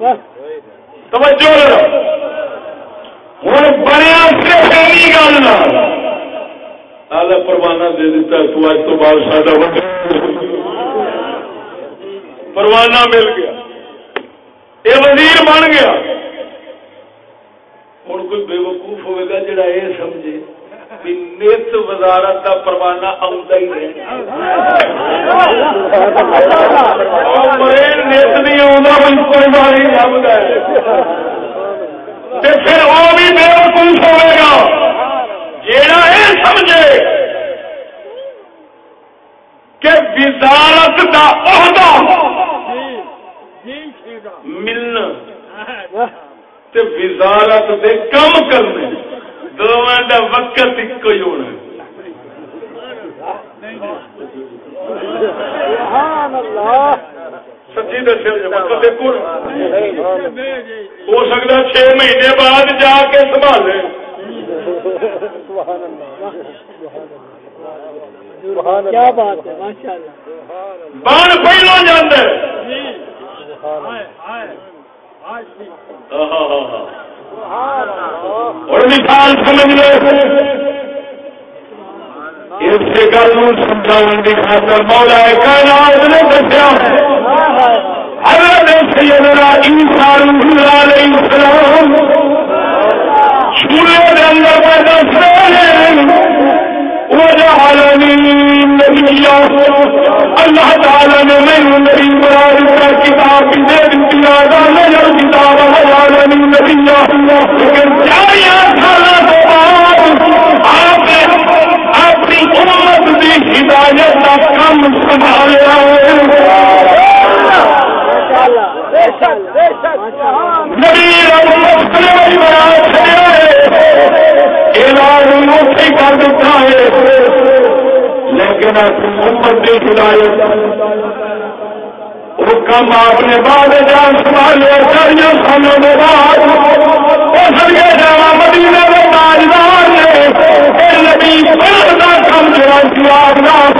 توجہ رہو ہوں بنیا پہلی گل آلہ پروانہ دے دیتا تو اج تو بعد ساڈا پروانہ مل گیا۔ یہ وزیر بن گیا۔ ہوں کوئی بے وقوف ہوئے گا جڑا یہ سمجھے۔ نیت وزارت کا پروانہ آتا ہی نہیں۔ نیت نہیں آتا لبتا پھر وہ بھی بے وقوف ہوئے گا۔ جڑا یہ سمجھے کہ وزارت کا عہدہ ملنا۔ وزارت دے کم کرنے۔ دونوں دا وقت ایک ہی ہونا سبحان اللہ سچی دسیا وقت ایک ہونا ہو سکتا چھ مہینے بعد جا کے سنبھالے کیا بات ہے ماشاء اللہ بان پہلو جانا اور مثال سمجھ لے۔ اس گل سمجھاؤ کی خاطر مولا کائنات نے دسیا، حضرت سیدنا عیسیٰ روح اللہ علیہ السلام سورے اندر میں دس رہے ہیں۔ وجعلني اللہ تعالی نے میرے نبی بنا دیتا کتاب دے دی آدھا کتاب وجعلني نبيا لیکن چاریاں بعد آپ نے اپنی امت کی ہدایت کا کام سنبھالیا نبی رب مسلم بنا چھڑیا ہے اعلان کر دیتا ہے لیکن اپنی امت کی ہدایت حکم آپ نے بعد جان سنبھالے چاریاں سالوں کے بعد۔ وہ سڑکے جانا مدینے کے تاجدار نے اے نبی پڑھنا کم جو آپ کا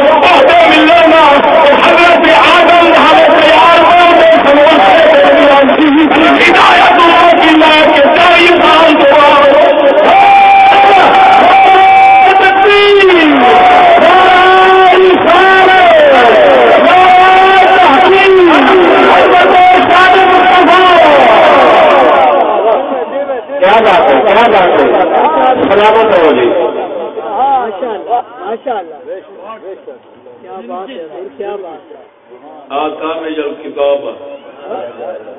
جب کتاب؟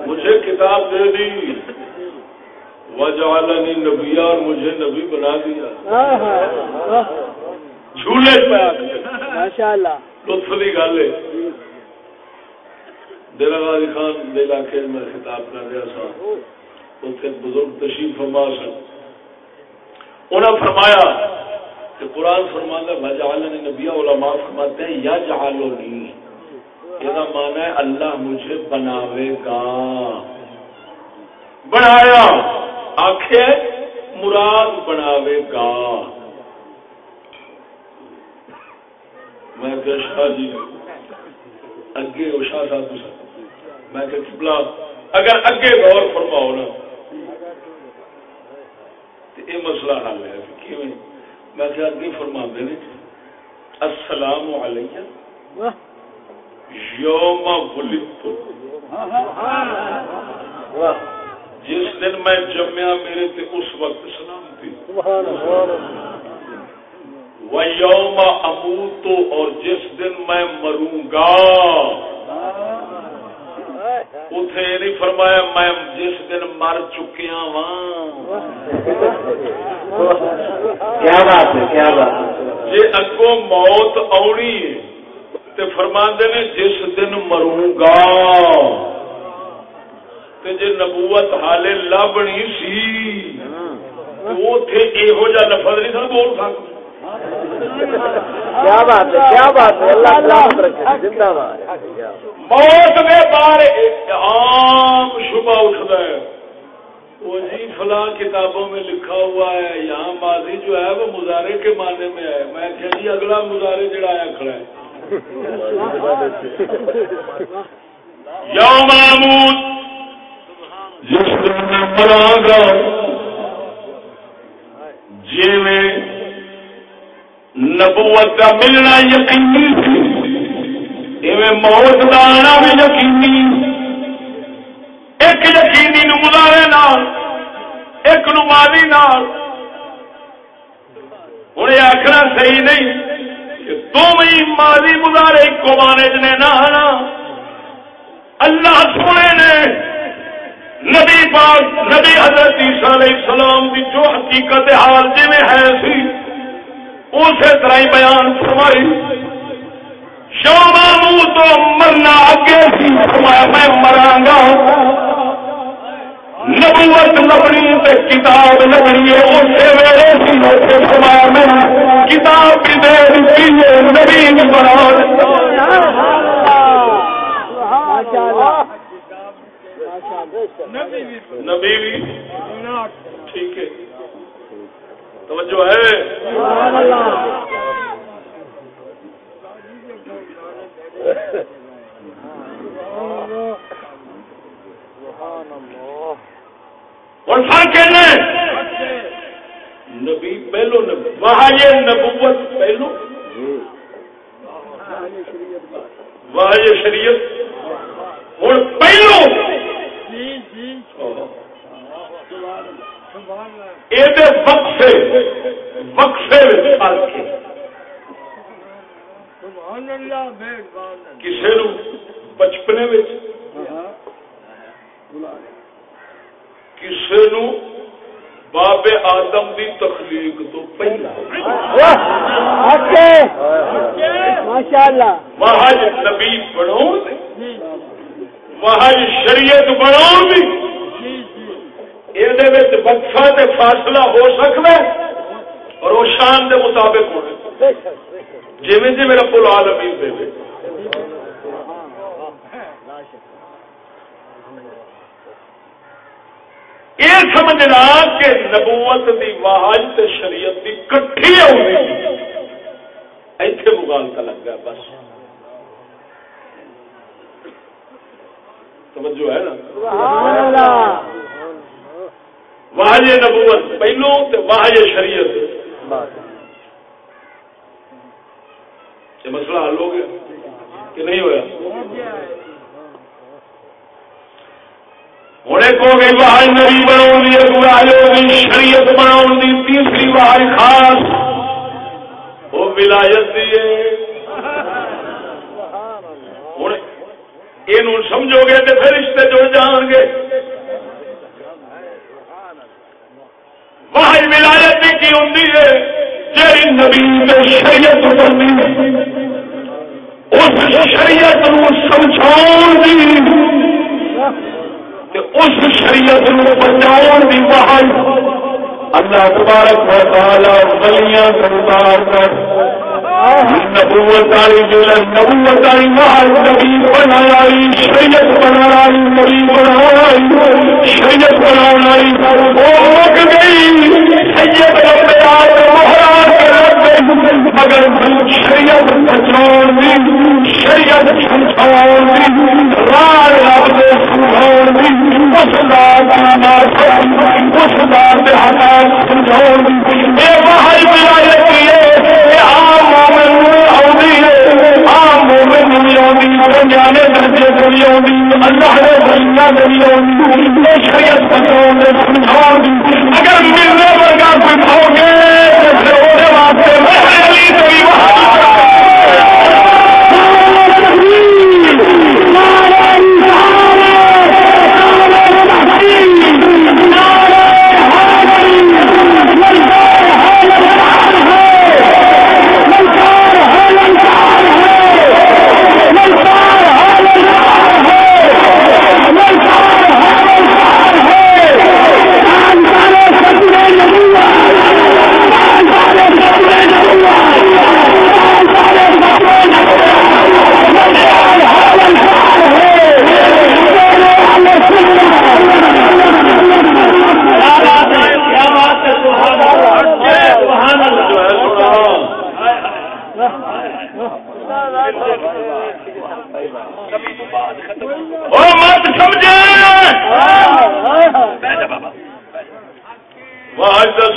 مجھے کتاب دے دی۔ وجعلنی نبیا اور مجھے نبی بنا دیا۔ جھولے پہ آ ماشاء اللہ لطف کی گل ہے۔ دل غازی خان دے علاقے میں خطاب کر رہا سا۔ اتنے بزرگ تشریف فرما سن۔ انہوں نے فرمایا کہ قرآن فرماتا ہے وجعلنی نبیا علماء فرماتے ہیں یا جعلونی یہ مانا ہے اللہ مجھے بناوے گا۔ بنایا۔ آخے مراد بناوے گا۔ میں کہ شاہ جی اگے ہو شاہ صاحب میں کہ قبلہ اگر اگے غور فرماؤ نا۔ تو یہ مسئلہ حل ہے۔ کیویں؟ میں کہ اگے فرما دے السلام علیکم۔ یوم ولدت. جس دن میں جمیا میرے تے اس وقت سلام تھی. سبحان اللہ وہ یوم اموت اور جس دن میں مروں گا. اتے نہیں فرمایا میں جس دن مر چکیا وا کیا بات ہے کیا بات ہے؟ جی اگوں موت آنی ہے. تے فرماندے نے جس دن مروں گا تے جے نبوت حالے لبنی سی اوتھے یہو جا لفظ نہیں سن بول سکتے کیا بات ہے کیا بات ہے؟ اللہ سلامت رکھے زندہ باد۔ موت میں بار عام شبہ اٹھتا ہے۔ وہ جی فلاں کتابوں میں لکھا ہوا ہے یہاں ماضی جو ہے وہ مظاہرے کے معنی میں ہے۔ میں کہ جی اگلا مظاہرے جڑا آیا کھڑا ہے۔ یوم آمود جس دن میں مرا گا۔ جی میں نبوت کا ملنا یقینی موت کا آنا بھی یقینی۔ ایک یقینی نو مظاہرے نال، ایک نو ماضی نال۔ ہوں یہ آخنا صحیح نہیں۔ کہ تم ماضی مظاہرے ایک مانے نے نہ آنا اللہ سونے نے۔ نبی پاک، نبی حضرت عیسیٰ علیہ السلام کی جو حقیقت حال جی ہے سی، اسی طرح ہی بیان فرمائی۔ شام تو مرنا اگے سی، فرمایا میں مراگا نبوت لبنی تے کتاب لبنی ہے اسی ویلے سی اسے فرمایا میں کتاب بھی دے دیتی ہے نبی بھی بنا نبی بھی۔ ٹھیک ہے۔ توجہ ہے۔ اور فرق کہنا نبی پہلو نبی، وہاں نبوت پہلو۔ وہاں شریعت۔ اور پہلو۔ وقفے وقفے فرق ہے کسی نو بچپنے کسی نو باب آدم دی تخلیق تو پہلا۔ محج نبی بناؤ محج شریعت بناؤ یہ وقفہ تے فاصلہ ہو سکتا ہے اور وہ شان دے مطابق ہونا جی جی میرا پل عالمین دے یہ سمجھنا کہ نبوت دی واہج تے شریعت دی کٹھی ہوگی ایتھے مغالتا لگ گیا، بس۔ توجہ ہے نا؟ واہج نبوت پہلو تے واہج شریعت۔ یہ مسئلہ حل ہو گیا کہ نہیں ہوا ہوں ایک ہو گئی واہج نبی بنا شریعت بنا تیسری واہج خاص وہ ولایت دی ہوں یہ سمجھو گے تو پھر رشتے جڑ جان گے واہج ولایت بھی کی ہوں جی نبی شریعت بننی اس شریعت سمجھاؤ اس شریعت بچاؤ کی بحال اللہ تبارک و تعالی ولیاں سردار کر نبوت والی جو نبوت والی محل نبی بنائی شریعت بنائی نبی بنائی شریعت بنائی گئی، سید رب کے گئی، مگر شریعت بچاؤ شریعت سمجھاؤ رال رب کے سمجھاؤ اس بات اس سمجھاؤ یہ باہر ولایت کی ہے عام مومن ہے عام مومن نہیں درجے کو نہیں آؤں اللہ نے بھیا نہیں آؤں شریعت سمجھاؤ اگر ملنے ورگا سمجھاؤ گے تو پھر وہ واسطے میں علی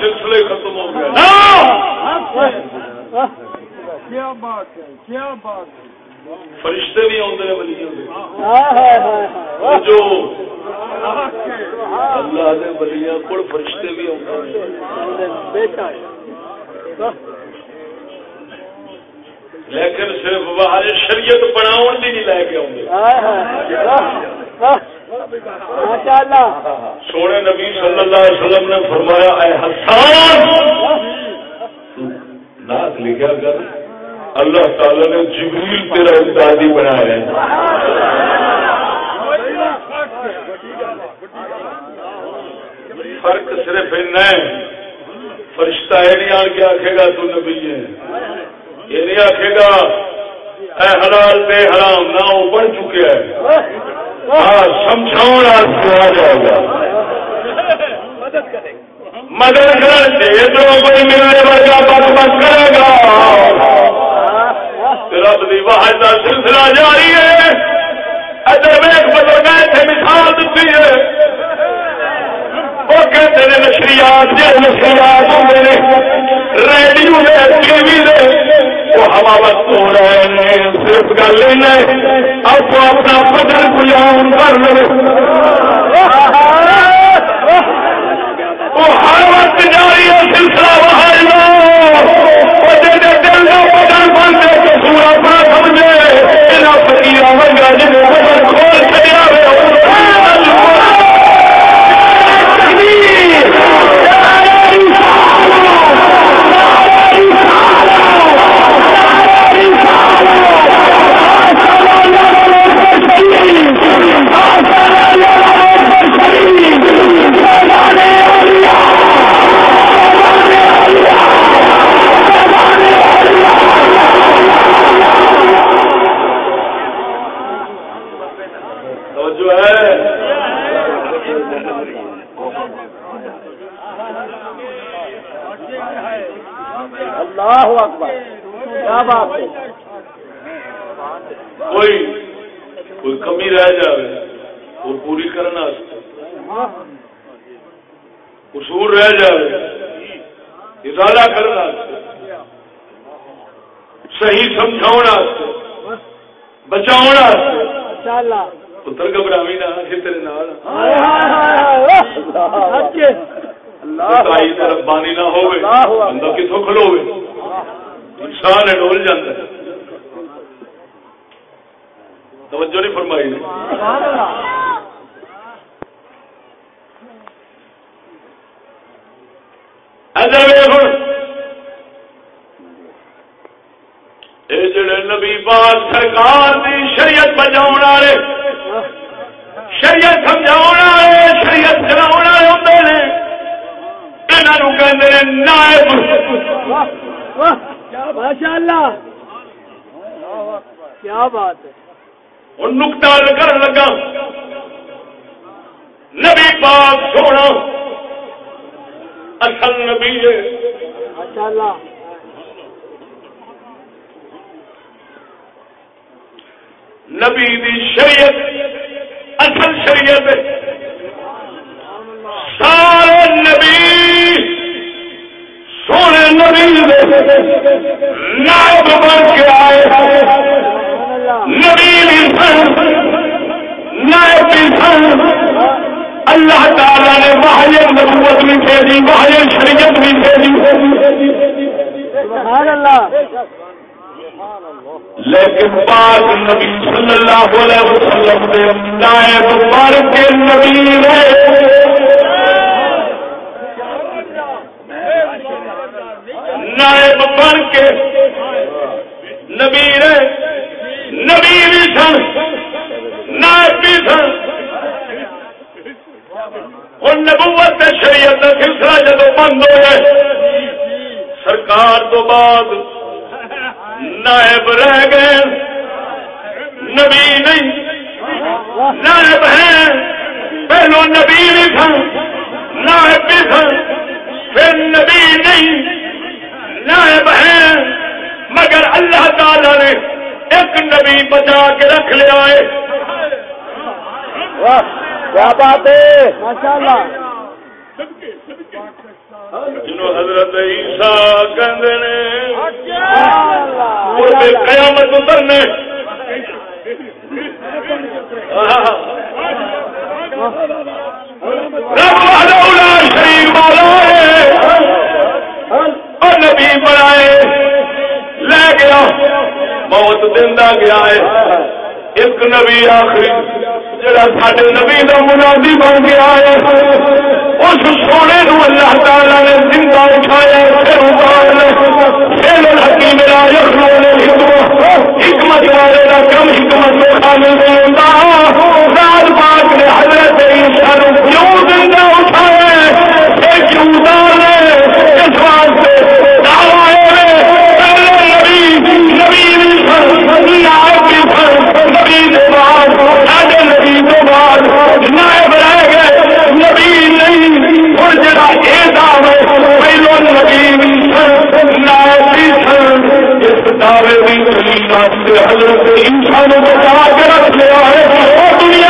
سلسلے ختم ہو گیا نا کیا بات ہے کیا بات ہے۔ فرشتے بھی آتے ہیں ولیوں کے جو اللہ دے ولیاں کو فرشتے بھی آتے لیکن صرف باہر شریعت بناؤ بھی نہیں لے کے آؤں اللہ سونے نبی صلی اللہ علیہ وسلم نے فرمایا، اے حسان! نعت لکھا کر۔ اللہ تعالی نے جبریل تیرا امدادی بنایا ہے۔ فرق صرف اتنا ہے۔ فرشتہ یہ نہیں آن کے آخے گا، تو نبی ہے۔ یہ نہیں آخے گا، اے حلال بے حرام نہ وہ بن چکے ہے سمجھاؤ آ جائے گا۔ مدد کرنے ادھر کوئی ملنے والا بس بس کرے گا۔ رب دی واحد کا سلسلہ جاری ہے۔ ادھر گئے تھے مثال دیتی ہے۔ وہ ہیں نشریات جی نشریات ہوتے ہیں ریڈیو نے ٹی وی نے وہ ہوا وقت ہو رہے ہیں صرف گل نہیں اب وہ اپنا بدل گلام کر لو وہ ہر وقت جاری ہے سلسلہ وہاں دل کیا بات ہے کوئی کوئی کمی رہ جائے وہ پوری کرنا قصور رہ جائے ازالہ کرنا صحیح سمجھاؤ بچاؤ پتر گھبراوی نہ تیرے نال۔ ربانی نہ ہوے بندہ کتوں کھلوے انسان ہے ڈول جاتا ہے۔ توجہ نہیں فرمائی۔ اچھا، نے جڑے نبی پاک سرکار دی شریعت بجاؤ والے، شریعت سمجھاؤ والے، شریعت چلاؤ والے ہوتے ہیں نائب۔ ماشاء اللہ کیا بات ہے؟ اور نکتا کر لگا۔ نبی پاک سونا۔ اصل نبی ہے۔ ماشاء اللہ نبی دی شریعت اصل شریعت سارے نبی نبی دے نائب بن کے آئے۔ نبی سن نائب سن اللہ تعالی نے واحد نبوت بھی بھیجی واحد شریعت بھی سبحان اللہ لیکن پاک نبی صلی اللہ علیہ وسلم دے نائب بن کے نبی رہے۔ نائب بن کے نبی رہے، نبی بھی سن، نائب بھی سن۔ اور نبوت شریعت کا سلسلہ جب بند ہو گئے، سرکار تو بعد نائب رہ گئے۔ نبی نہیں، نائب ہیں۔ پہلو نبی بھی تھا نائب بھی تھا پھر نبی نہیں۔ نائب ہیں مگر اللہ تعالی نے ایک نبی بچا کے رکھ لیا ہے۔ کیا بات ہے؟ جنہوں حضرت عیسیٰ کہندے نے قیامت اترنے۔ رب وحدہ لا شریک مولا ہے۔ اور نبی بنائے۔ لے گیا، موت دندا گیا ہے۔ ایک نبی آخری، جڑا ساڈے نبی دا منادی بن گیا ہے۔ اس سونے نو اللہ تعالی نے زندہ اٹھایا پھر اتار پھر الحکیم لا یخلون حکمت والے دا کم حکمت میں شامل دعوے بھی حضرت انسانوں کو انسان کے رکھ لیا ہے وہ دنیا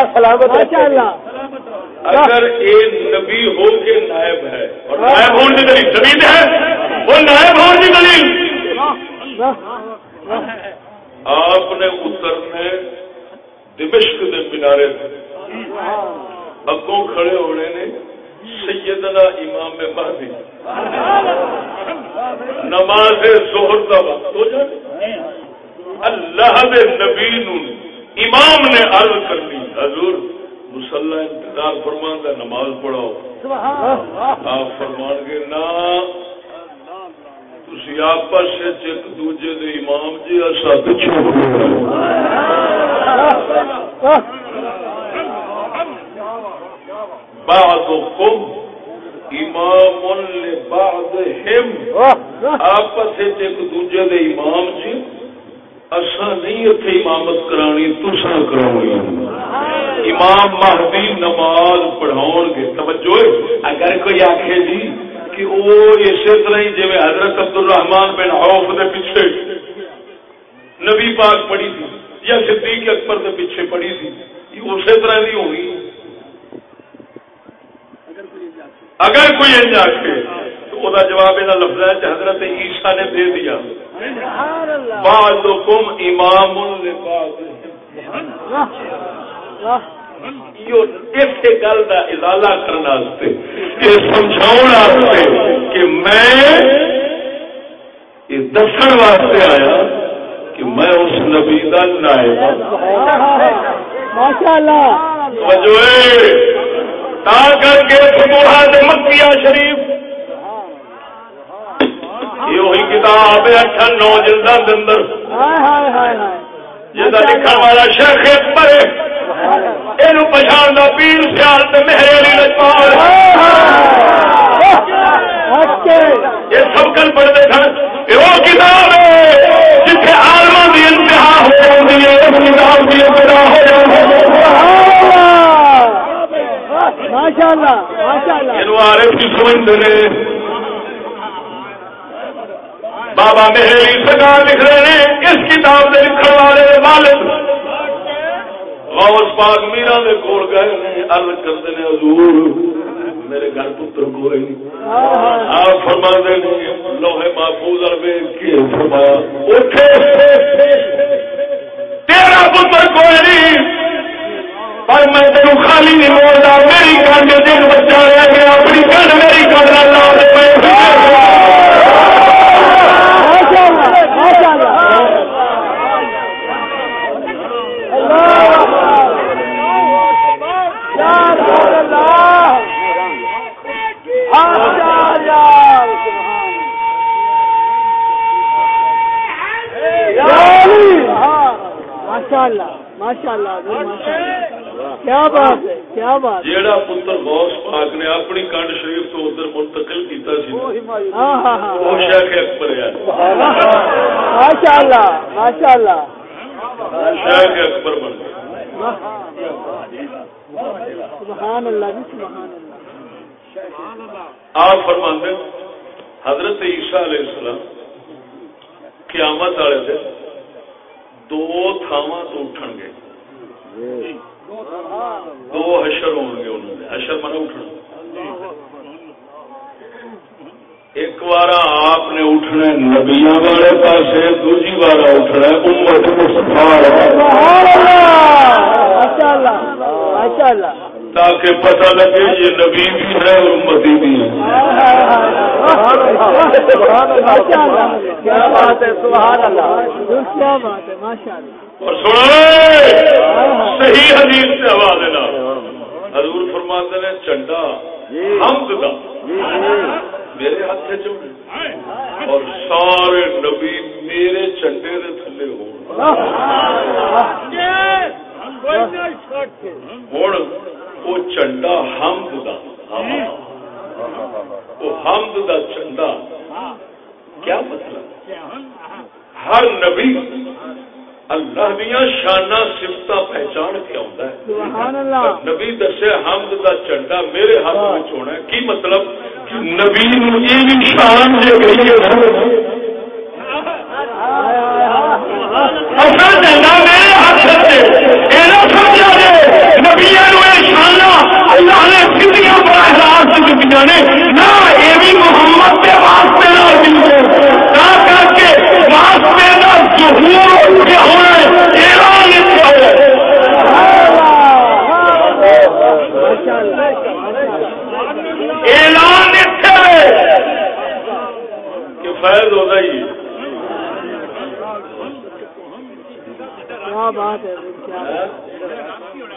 اللہ سلامت اگر ایک نبی ہو کے نائب ہے اور نائب ہونے کی دلیل زمین ہے وہ نائب ہونے کی دلیل۔ آپ نے اترنے دمشق کے کنارے اگوں کھڑے ہونے نے سیدنا امام مہدی۔ نماز ظہر کا وقت ہو جائے۔ اللہ دے نبی نو امام نے عرض کر لی حضور مسلح انتظار فرمان کا نماز پڑھاؤ۔ آپ فرمان گے نہ تھی آپس ایک دوجے دے امام جی اصا پچھو بعد کم امام ہم آپس ایک دوجے دے امام جی اصا نہیں اتنے امامت کرانی تسا کرانی امام مہدی نماز پڑھاؤ گے۔ توجہ، اگر کوئی آخے جی کہ وہ اسی طرح ہی جی حضرت عبد الرحمان بن عوف دے پیچھے نبی پاک پڑھی تھی یا صدیق اکبر دے پیچھے پڑھی تھی، یہ اسی طرح نہیں ہوگی اگر کوئی انج آخے وہ جواب یہاں لفظ ہے کہ حضرت عیسیٰ نے دے دیا۔ کم امام اس گل کا ازالہ کرنے یہ کہ میں یہ دسن واسطے آیا کہ میں اس نبی کا نائب اللہ تا کر کے مکیہ شریف یہ وہی کتاب ہے اٹھن نو جلدا دے اندر۔ جہاں لکھن والا شیخ ہے یہ پچھاڑ پیر سیال مہر علی لجپال اچھے یہ سب کل پڑھتے سن یہ وہ کتاب ہے جتنے آلما کی انتہا ہو جاتی ہے اس کتاب کی ابتدا ہو جاتی ہے۔ ماشاء اللہ۔ ماشاء اللہ سمجھتے ہیں۔ بابا مہری سرکار لکھ رہے ہیں، اس کتاب کے لکھن والے مالک۔ غوث پاک میرا دے کول گئے نے عرض کرتے ہیں، حضور، میرے گھر پتر کوئی نہیں آپ فرما دے لوہے محفوظ اربے کی فرمایا۔ اٹھے۔ تیرا پتر کوئی نہیں پر میں تینوں خالی نہیں بولتا میری کنڈ دن بچہ رہ گیا اپنی کنڈ میری کنڈ لا دے ماشاء اللہ ماشاء اللہ ماشاء اللہ ماشاء اللہ ماشاء اللہ کیا بات ہے کیا بات جیڑا پتر غوث پاک نے اپنی کنڈ شریف تو ادھر منتقل کیتا سی ہاں ہاں ہاں وہ شیخ اکبر ہے ماشاء اللہ ماشاء اللہ شیخ اکبر بن گیا سبحان اللہ سبحان اللہ آپ فرماندے حضرت عیسیٰ علیہ السلام قیامت والے دن دو تھاواں تو اٹھن گے۔ دو حشر ہون گے انہوں نے۔ حشر منا اٹھنا ایک بار آپ نے اٹھنا نبیا والے پاسے دوجی بار اٹھنا امت تاکہ پتہ لگے یہ نبی بھی ہے اور امتی بھی ہے ماشاء اللہ کیا بات ہے سبحان اللہ کیا بات ہے ماشاء اللہ اور سنو صحیح حدیث سے حوالے نہ حضور فرماتے ہیں چنڈا حمد دا میرے ہاتھ سے چمڑے اور سارے نبی میرے چنڈے دے تھلے ہو ہوں وہ چنڈا حمد دا وہ حمد دا چنڈا۔ کیا مطلب؟ ہر نبی اللہ دیا شانہ سفت پہچان کے آتا ہے۔ نبی دسے حمد دا چنڈا میرے ہاتھ میں ہونا ہے۔ کی مطلب؟ نبی یہ شان جو گئی ہے۔ محمد کے واسطے نہ کر کے واسطے نہ ظہور کے ہونا اعلان لکھا ہے ماشاء اللہ اعلان اتنے کہ فیض ہوتا ہی ہے۔ کیا بات ہے؟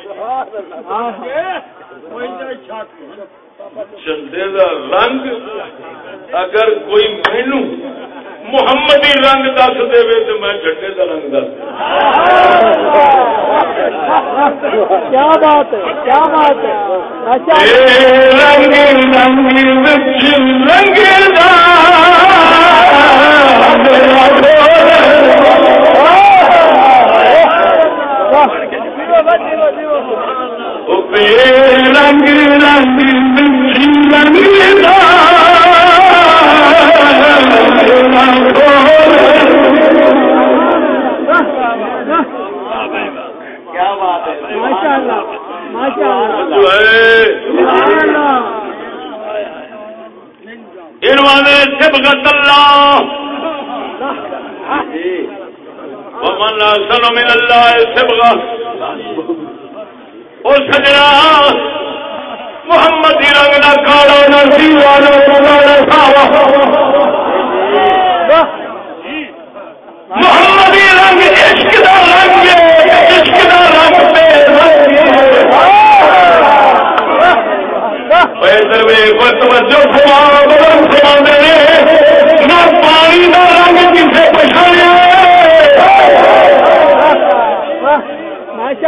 کیا چندے دا رنگ اگر کوئی مینو محمدی رنگ دس دے تو میں جھنڈے دا رنگ دس کیا بات ہے؟ کیا بات ہے؟ اے اللہ رنگ رنگ رنگ رنگ کیا بات ہے ماشاء اللہ ماشاء اللہ اللہ ومن احسن من اللہ سبغا او سجنا محمد دی رنگ دا کالا، نہ سیوا، نہ ساوا. محمد دی رنگ عشق دا رنگ ہے، عشق دا رنگ تے رنگ ہے. توجہ فرما، بلند فرما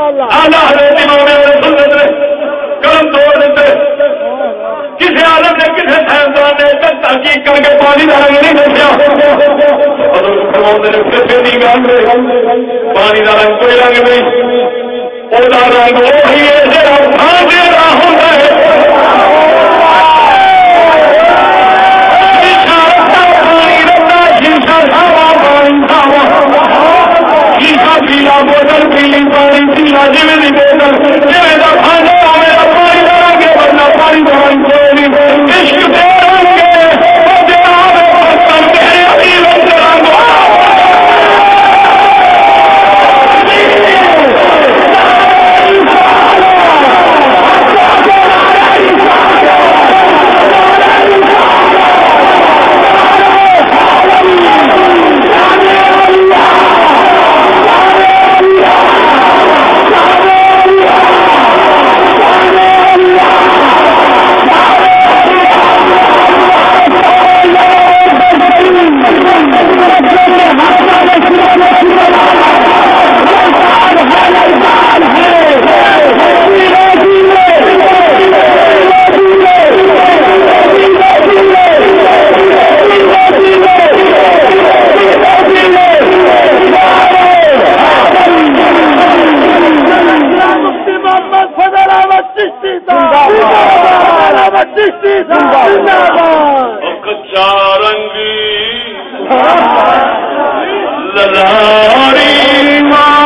آلہ حضرت امام سنت نے قلم توڑ دیتے. کسی عالم نے کسی سائنسدان نے تک تحقیق کر کے پانی کا رنگ نہیں دسیا پانی کا رنگ کوئی رنگ نہیں. وہ رنگ وہی ہے جہاں کھان دے رہا ہوتا ہے. پیلا، بوتل پیلی، پانی پیلا جی بوتل جی کا کھانا میرا پانی دیں کے ورنہ پانی دیں گے عشق دے کچا رنگی لاری ماں۔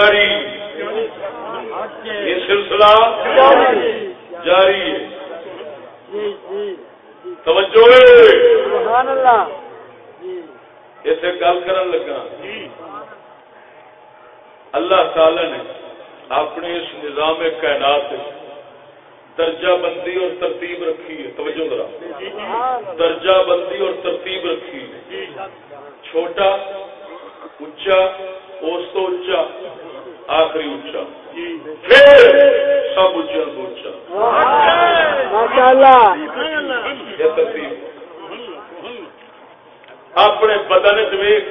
جاری۔ یہ سلسلہ جاری ہے۔ توجہ سبحان اللہ اسے گل کر لگا۔ اللہ تعالی نے اپنے اس نظام کائنات درجہ بندی اور ترتیب رکھی ہے۔ توجہ ذرا۔ درجہ بندی اور ترتیب رکھی ہے۔ چھوٹا اچا اس تو اچا آخری اچا پھر سب یہ ترتیب اپنے بدن چیک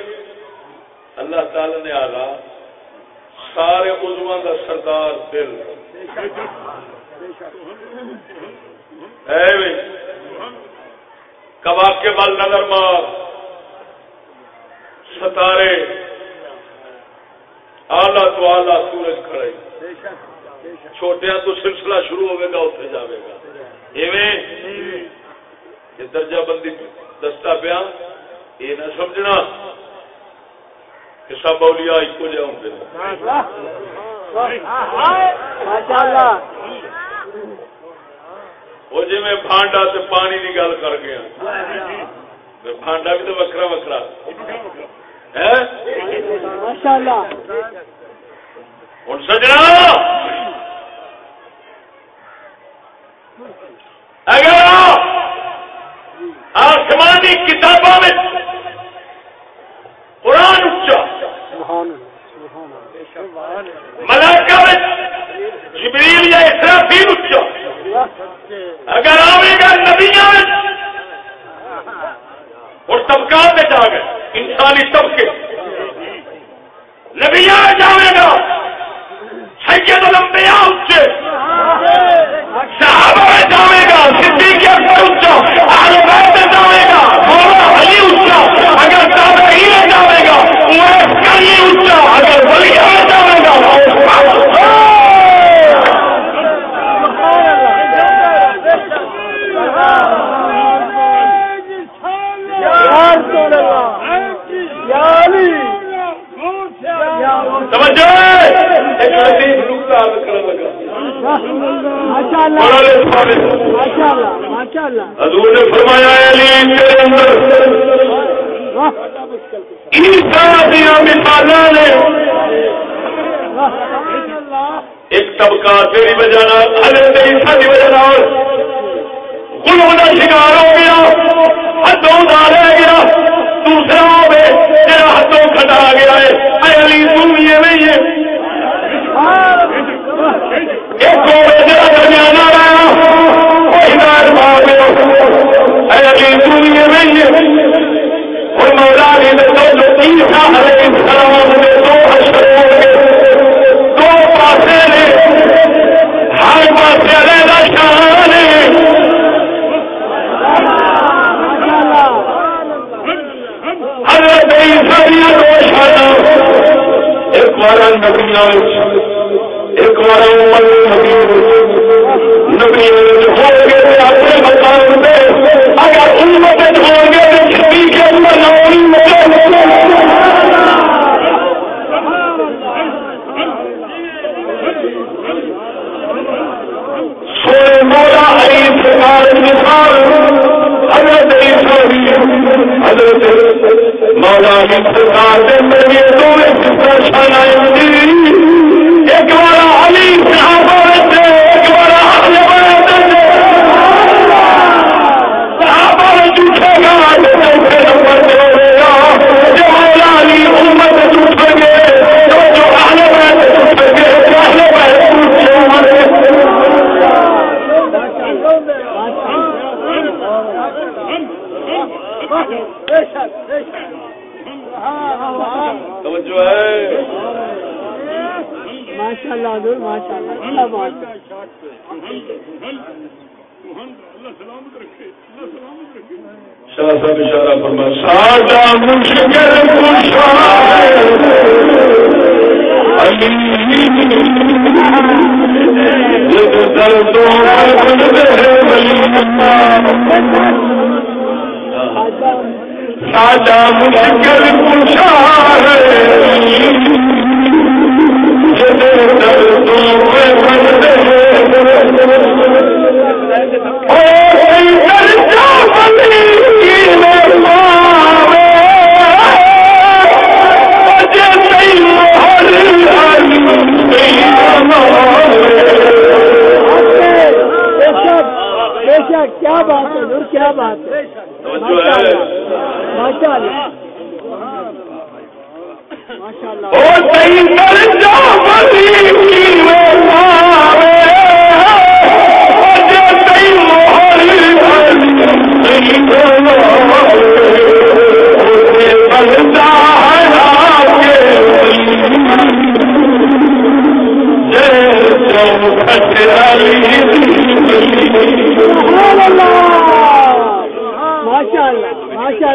اللہ تعالی نے آلہ سارے عزما کا سردار دل۔ کبا کے بل نظر مار۔ ستارے۔ آلہ تو آلہ سورج کھڑے چھوٹیا تو سلسلہ شروع ہوئے گا اتنے جاوے گا۔ یہ درجہ بندی دستا پیا۔ یہ نہ سمجھنا کہ سب اولیاء ایک جہ ہوں گے۔ وہ جی میں بانڈا سے پانی کی گل کر گیا۔ بانڈا بھی تو وکرا وکرا ہوں سجنا! اگر آسمانی کتابوں میں قرآن اچا ملاقہ میں جبریل یا اسرافیل اچا اگر آئے گا نبیا اور طبقات میں جا گئے، انسانی طبقے نبیا جاوے گا سید الانبیاء اچے صحابہ میں جاوے گا صدیق اکبر اچا آل بیت میں جاوے گا مولا علی اچا اگر تابعین میں جاوے گا عمر کلی اچا اگر ولیہ میں جاوے گا توجہ ایک لطیف نقطہ عرض کرنے لگا ماشاء اللہ بڑا لطف ماشاء اللہ ماشاء اللہ حضور نے فرمایا ہے علی تیرے اندر عیسیٰ دیا مثالاں نے ایک طبقہ تیری وجہ حضرت عیسیٰ وجہ غلو کا شکار ہو گیا ہاتھوں رہ گیا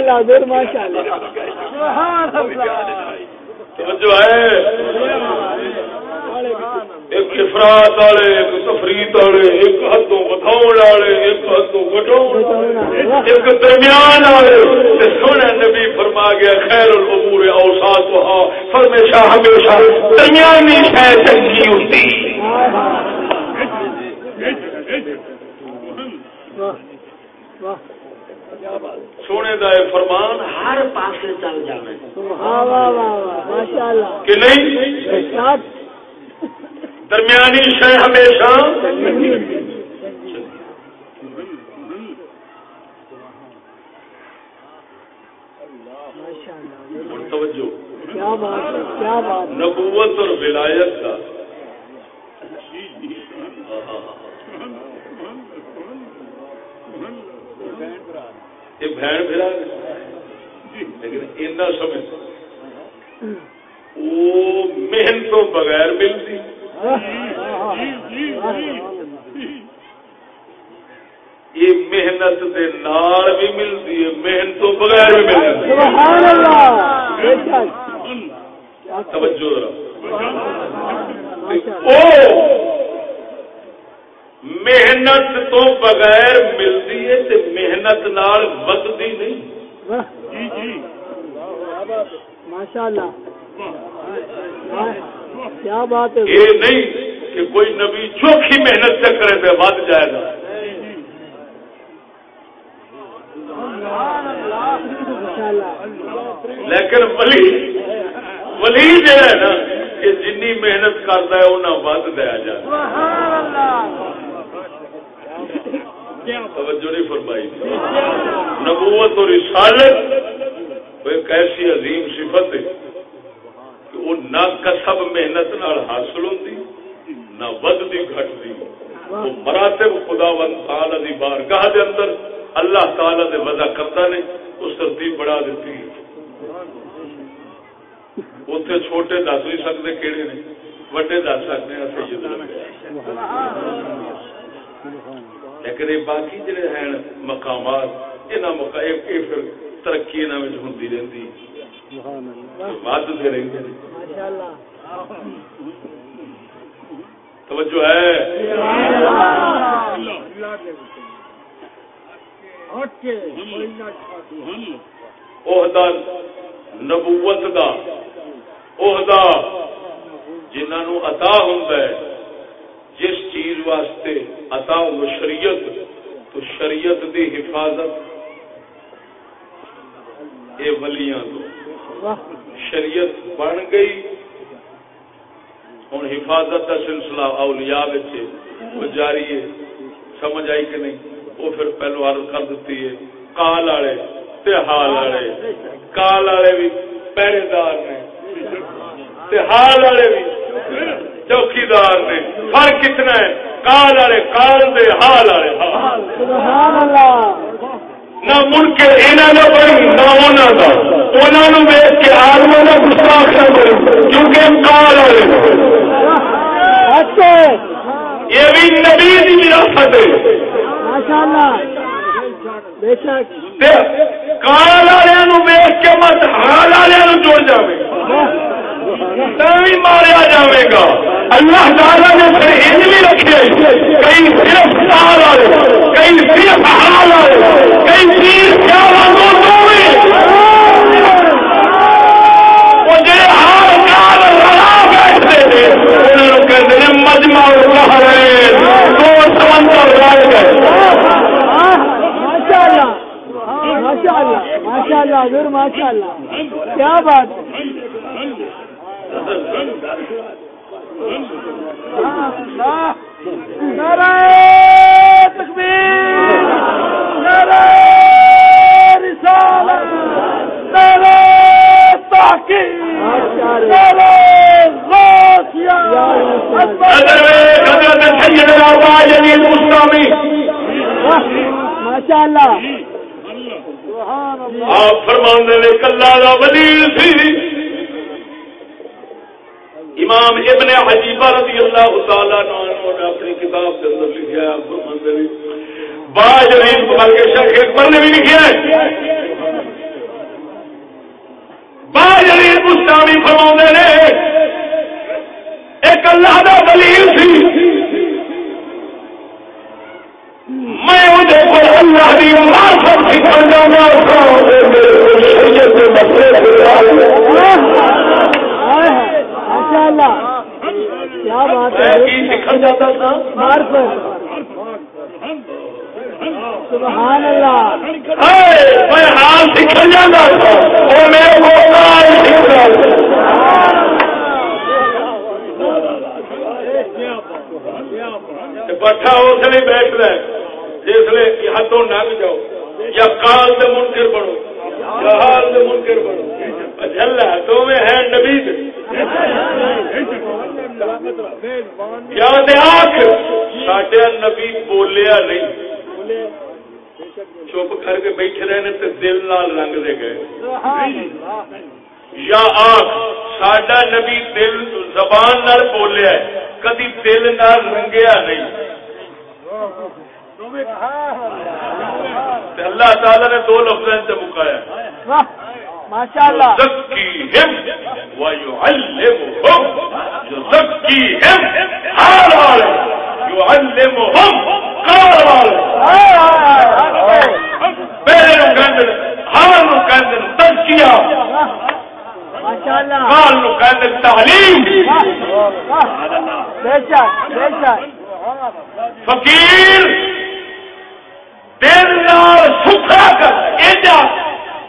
اللہ حضور ماشاء اللہ سبحان اللہ۔ توجہ ہے۔ ایک افراد والے ایک تفریح والے ایک ہاتھوں بتاؤ والے ایک ہاتھوں بٹاؤ ایک درمیان والے۔ سونے نبی فرما گیا خیر الامور اوساط وہاں ہمیشہ ہمیشہ درمیانی شے چنگی ہوتی۔ واہ واہ۔ سونے دا فرمان ہر پاسے چل اللہ کہ نہیں؟ درمیانی شے ہمیشہ۔ توجہ۔ کیا بات کیا بات نبوت اور ولایت کا۔ یہ بہن پھرا لیکن اینا سمجھ۔ وہ محنت تو بغیر ملتی۔ یہ محنت دے نال بھی ملتی ہے محنت تو بغیر بھی ملتی۔ سبحان اللہ! توجہ ذرا۔ او محنت تو بغیر ملتی ہے تے محنت نال ودتی نہیں۔ واہ۔ ماشاء اللہ کیا بات ہے۔ یہ نہیں کہ کوئی نبی چوکھی محنت سے کرے تو ود جائے گا۔ لیکن ولی ولی جو ہے نا کہ جنی محنت کرتا ہے انہیں ود دیا جائے۔ توجہ نہیں فرمائی۔ نبوت اور رسالت وہ ایک ایسی عظیم صفت ہے کہ وہ نہ کسب محنت نال حاصل ہوتی نہ ودتی گھٹتی وہ مراتب خدا ون تعالی دی بارگاہ دے اندر اللہ تعالی دے وضع کرتا نے اس ترتیب بڑھا دیتی اتنے چھوٹے دس نہیں سکتے کہڑے نے وڈے دس سکتے ہیں سید لیکن یہ باقی جڑے ہیں مقامات یہ مقا یہ پھر ترقی یہاں ہوتی رہتی ودتے رہتے ہیں ماشاء اللہ توجہ ہے۔ عہدہ نبوت دا عہدہ جنہوں عطا ہوں جس چیز واسطے عطا ہو شریعت، تو شریعت دی حفاظت۔ یہ ولیاں تو شریعت بن گئی۔ ہوں حفاظت کا سلسلہ اولیاء بچے وہ جاری ہے۔ سمجھ آئی کہ نہیں؟ وہ پھر پہلو عرض کر دیتی ہے۔ کال والے حال والے۔ کال والے بھی پہرے دار نے حال والے بھی۔ چوکیدار نے فرق کتنا ہے، کال والے کال دے، حال والے حال۔ نہ مڑ کے یہاں کا بڑی، نہ انہوں کا انہوں ویچ کے آدمی کا گستاخ نہ کرو کیونکہ کال والے یہ بھی نبی کی وراثت ہے۔ کال والے ویچ کے مت، حال والے جڑ جائے ماریا جائے گا۔ اللہ تعالیٰ نے پھر ان بھی رکھے کئی صرف سال والے کئی صرف حال والے کئی تیر پیار وہ جی ہار کال لڑا بیٹھتے تھے، انہوں کہتے ہیں مجمع رہے دو سمندر رہ گئے۔ ماشاء اللہ ماشاء اللہ ماشاء اللہ الله نرى تكبير نرى رسالة نرى تحكيم نرى غاطية أدري أدري الحي من أربعة جديد مسلمي ما شاء الله. آپ فرمانے نے کلا دا وزیر سی امام ابن حجیبہ رضی اللہ تعالیٰ نے اپنی کتاب کے اندر لکھا ہے باج رحیم بلکہ شیخ اکبر نے بھی لکھا ہے۔ باج رحیم مستانی فرما نے ایک اللہ کا دلیل سی میں مجھے کو اللہ کی مارفت سکھانا شریعت کے مسئلے ماشاء اللہ. کیا بات ہے؟ سبحان اللہ۔ میں حال سیکھ جانا وہ میرے بٹھا اس لیے بیٹھ رہا جس لیے ہاتھوں بھی جاؤ۔ یا کال سے منکر بڑھو یا حال سے منکر بڑھو جلا تو میں ہے نبی یاد آخ سڈیا نبی بولیا نہیں۔ چپ کر کے بیٹھے رہے تو دل نال رنگ دے گئے۔ یا آخ سڈا نبی دل زبان نال بولیا کدی دل نال رنگیا نہیں۔ اللہ تعالی نے دو لفظ سے مکایا ما شاء الله يزكيهم ويعلمهم. يزكيهم. قال يعلمهم. قال پہلے نو کہندے ہاں نو کہندے تزکیہ ما شاء الله قال نو کہندے تعلیم سبحان اللہ بے شک بے شک فقیر دل نال سکھا کر ایڈا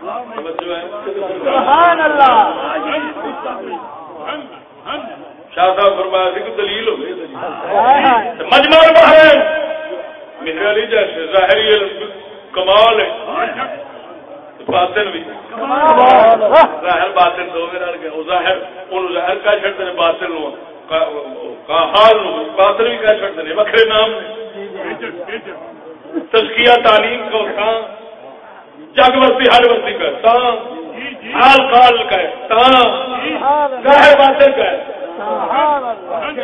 سبحان اللہ. شاہ صاحب فرمایا سی کہ دلیل ہو مجمع علی جیسے ظاہری کمال ہے۔ باطن بھی۔ ظاہر باطن دو گیا ظاہر ظاہر کا چھڑتے ہیں باطن نو۔ حال نو۔ باطن بھی کہہ چھڑتے ہیں۔ وکھرے نام تزکیہ تعلیم کو کہاں جگ بستی ہر بستی کا حال کال کا باتیں کا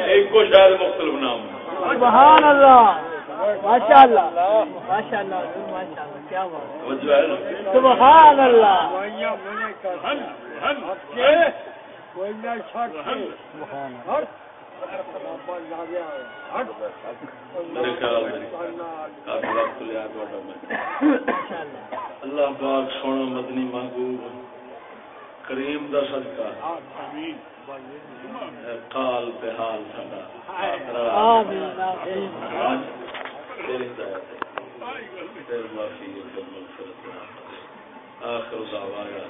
ایک کو شاید مختلف نام سبحان اللہ ماشاء اللہ ماشاء اللہ کیا بات سبحان اللہ۔ اللہ پاک سونا مدنی مانگو کریم دا صدقہ۔ قال پہ حال تیری معافی آخر دعوانا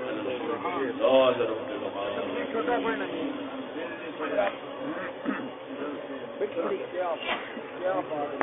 ان رب العالمين Which